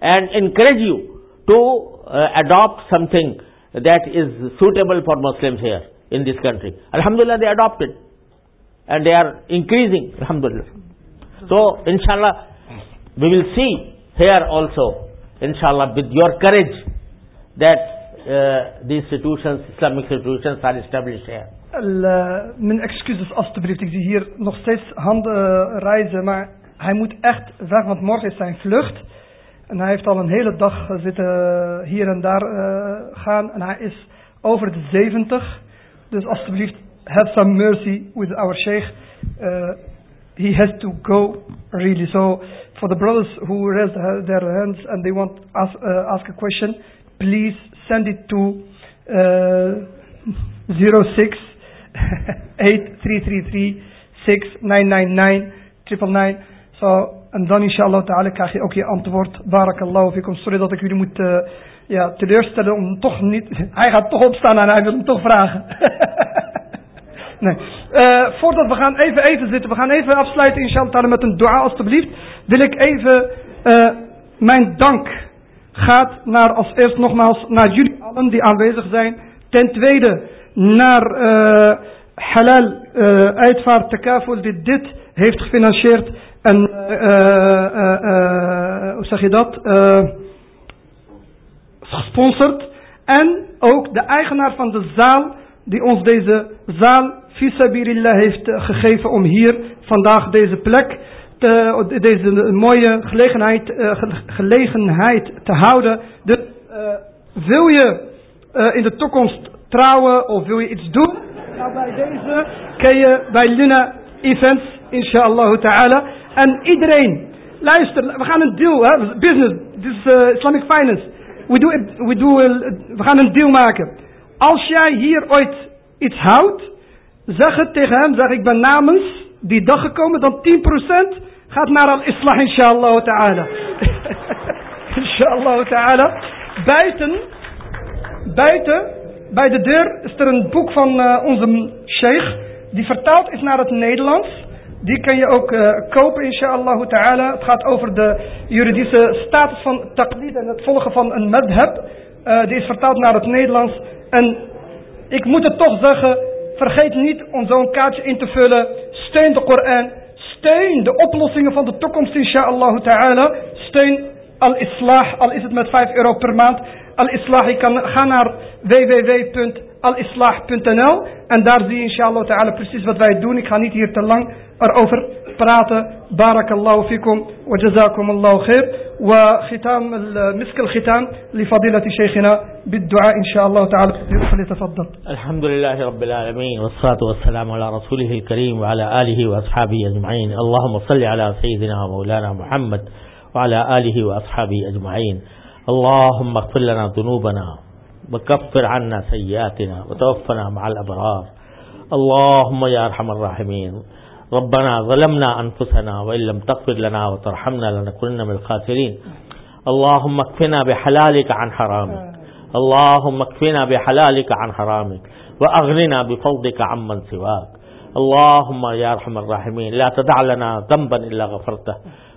and encourage you to uh, adopt something that is suitable for Muslims here in this country. Alhamdulillah, they adopted and they are increasing. Alhamdulillah. So, inshallah, we will see here also, inshallah, with your courage that uh, the institutions, Islamic institutions are established here. Uh, mijn excuses alstublieft, ik zie hier nog steeds handen uh, reizen, maar hij moet echt weg, want morgen is zijn vlucht. En hij heeft al een hele dag zitten hier en daar uh, gaan en hij is over de 70. Dus alstublieft, have some mercy with our sheikh. Uh, he has to go really. So for the brothers who raised their hands and they want ask, uh, ask a question, please send it to uh, 06 8333 6999 999. So, en dan inshallah ta'ala krijg je ook je antwoord. Barakallahu fikum. Sorry dat ik jullie moet uh, ja, teleurstellen om toch niet... Hij gaat toch opstaan en hij wil hem toch vragen. nee. Uh, voordat we gaan even even zitten, we gaan even afsluiten inshallah met een dua alstublieft. Wil ik even uh, mijn dank gaat naar als eerst nogmaals naar jullie allen die aanwezig zijn. Ten tweede naar uh, Halal Uitvaart Takaful die dit heeft gefinancierd en hoe zeg je dat? gesponsord. En ook de eigenaar van de zaal die ons deze zaal Fisabirillah heeft gegeven om hier vandaag deze plek te, deze mooie gelegenheid, uh, gelegenheid te houden. Dus uh, wil je uh, in de toekomst trouwen of wil je iets doen? Nou bij deze kun je bij Luna Events, inshallah ta'ala. En iedereen, luister, we gaan een deal, hè, business, this is Islamic Finance. We, do, we, do, we gaan een deal maken. Als jij hier ooit iets houdt, zeg het tegen hem, zeg ik ben namens die dag gekomen, dan 10% gaat naar al-islah inshallah ta'ala. inshallah ta'ala. Buiten, buiten, bij de deur is er een boek van uh, onze sheikh, die vertaald is naar het Nederlands. Die kan je ook uh, kopen inshallah ta'ala. Het gaat over de juridische status van taqlid en het volgen van een madhab. Uh, die is vertaald naar het Nederlands. En ik moet het toch zeggen, vergeet niet om zo'n kaartje in te vullen. Steun de Koran Steun de oplossingen van de toekomst, inshallah ta'ala. Steun al-islah, al is het met 5 euro per maand. Al-islah, je kan gaan naar www.alislah.nl en daar zie je inshallah ta'ala precies wat wij doen. Ik ga niet hier te lang erover praten. Barakallahu fikum wa jazakum allahu khair. وختام مسك الختام لفضيلة شيخنا بالدعاء إن شاء الله تعالى. فليتفضل. الحمد لله رب العالمين. والصلاة والسلام على رسوله الكريم وعلى آله وأصحابه أجمعين. اللهم صل على سيدنا ومولانا محمد وعلى آله وأصحابه أجمعين. اللهم اغفر لنا ذنوبنا. وكفر عنا سيئاتنا وتوفنا مع الأبرار. اللهم يا أرحم الراحمين. ربنا ظلمنا أنفسنا وإن لم تغفر لنا وترحمنا لنكونن من الخاسرين. اللهم اكفنا بحلالك عن حرامك. اللهم اكفنا بحلالك عن حرامك. وأغننا بفضلك عمن سواك. اللهم يا أرحم الراحمين. لا تدع لنا ذنبا إلا غفرته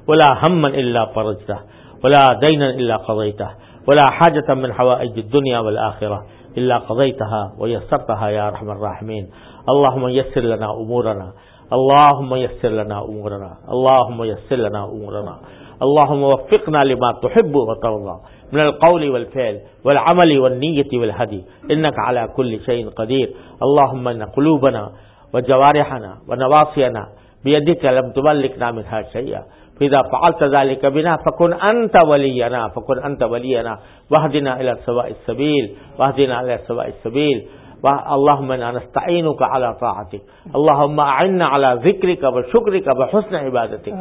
ولا هما إلا فرجته ولا دينا إلا قضيته ولا حاجة من حوائج الدنيا والآخرة إلا قضيتها ويسرتها يا أرحم الراحمين. اللهم يسر لنا أمورنا. اللهم يسر لنا أمورنا. اللهم يسر لنا أمورنا. اللهم وفقنا لما تحب وترضى. من القول والفعل والعمل والنية والهدي. إنك على كل شيء قدير. اللهم إن قلوبنا وجوارحنا ونواصينا بيدك لم تملكنا منها شيئا. فإذا فعلت ذلك بنا فكن أنت ولينا فكن أنت ولينا. واهدنا إلى سواء السبيل واهدنا إلى سواء السبيل. اللهم إنا نستعينك على طاعتك. اللهم أعنا على ذكرك وشكرك وحسن عبادتك.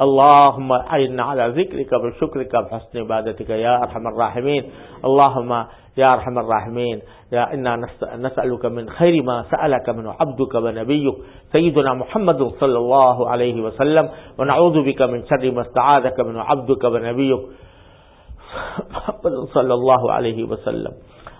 اللهم أعنا على ذكرك وشكرك وحسن عبادتك يا أرحم الراحمين. اللهم يا أرحم الراحمين يا إنا نسألك من خير ما سألك منه عبدك ونبيك سيدنا محمد صلى الله عليه وسلم. ونعوذ بك من شر ما استعاذك منه عبدك ونبيك محمد صلى الله عليه وسلم.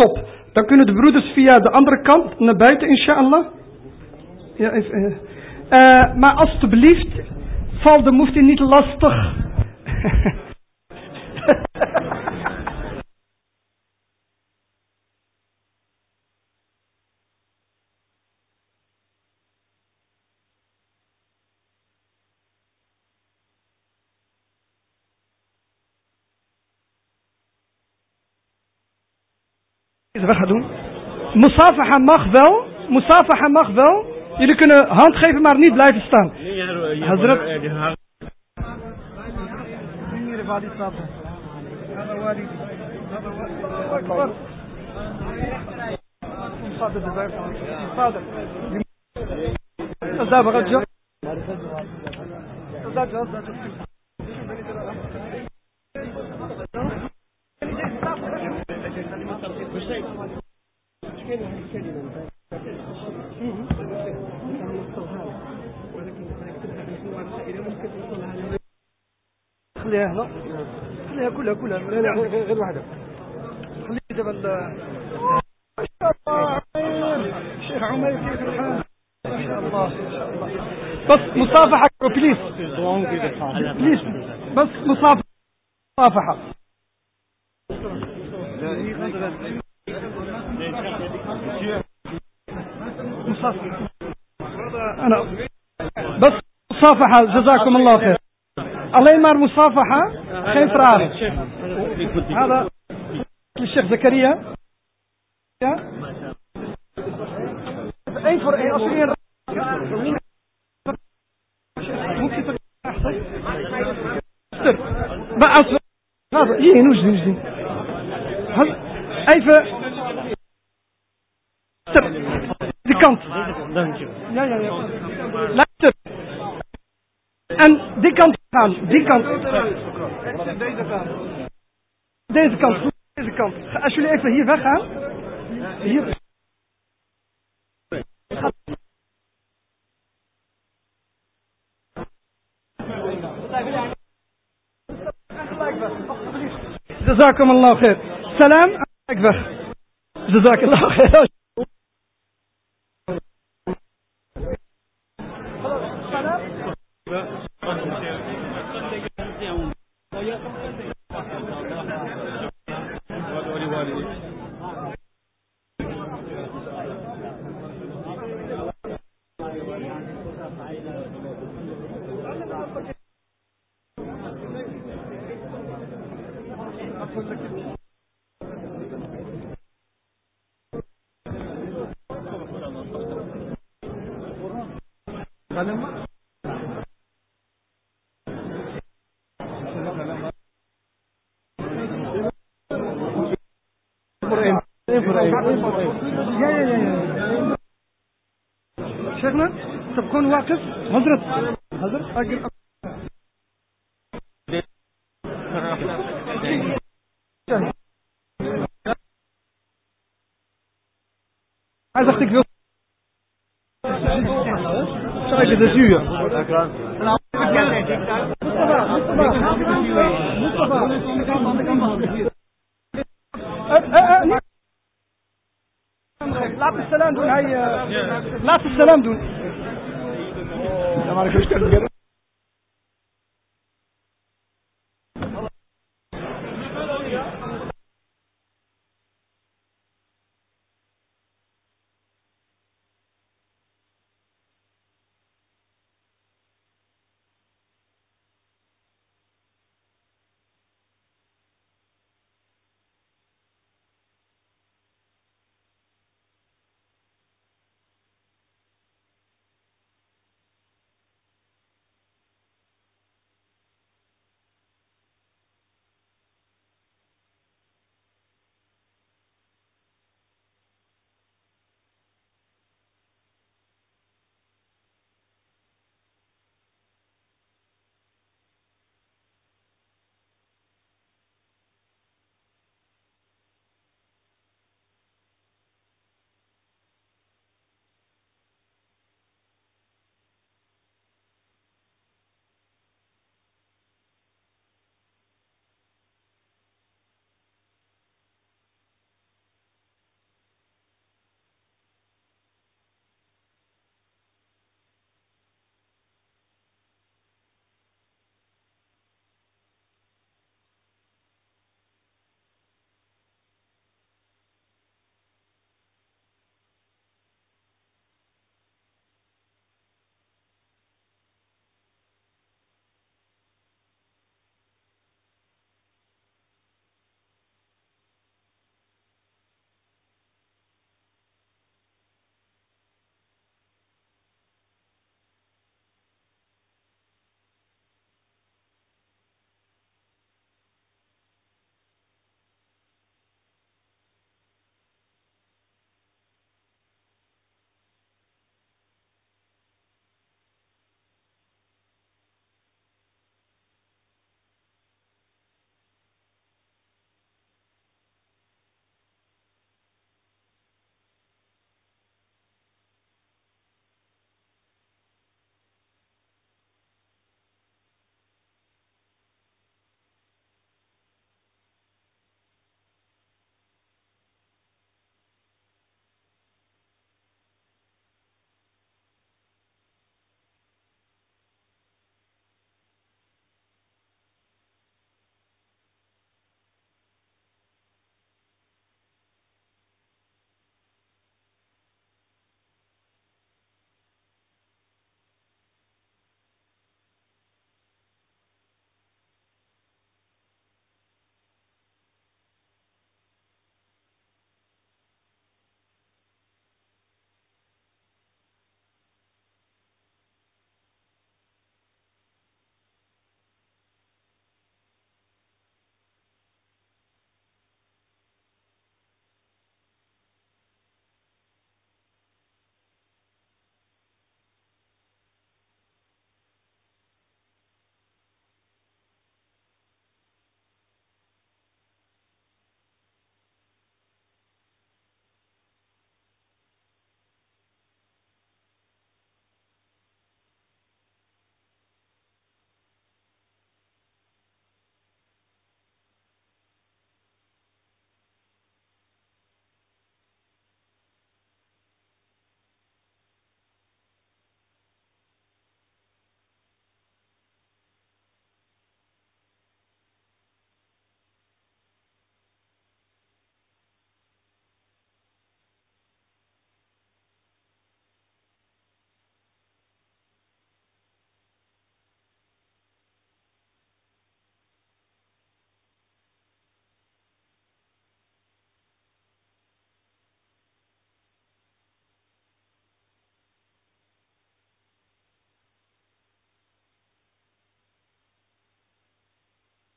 top. Dan kunnen de broeders via de andere kant naar buiten, inshallah. Ja, even, uh, uh, maar alstublieft, val de mufti niet lastig. we gaan doen. Musafaha mag wel. Musafaha mag wel. Jullie kunnen hand geven, maar niet blijven staan. Hazrat. خليها هنا خليها كلها كلها لا غير, واحدة خليها دابا شيخ عمير كيف الحال ما شاء الله بس مصافحة بليز بليز بس مصافحة مصافحة أنا بس مصافحة جزاكم الله خير. الله يمر مصافحة خيف رعاية هذا للشيخ زكريا. أي فرق؟ اصليا إيه؟ ممكن تحصل بقى أصلا هذا إيه نجدي نجدي. هل أي فرق؟ نوجد. Even... Die kant. Ja, ja, ja. Luister. En die kant gaan, die kant. Deze kant. Deze kant, deze kant. Als jullie even hier weggaan. Hier. جزاكم الله خير سلام أكبر جزاك الله خير شيخنا تبقون واقف حضرت حضرت.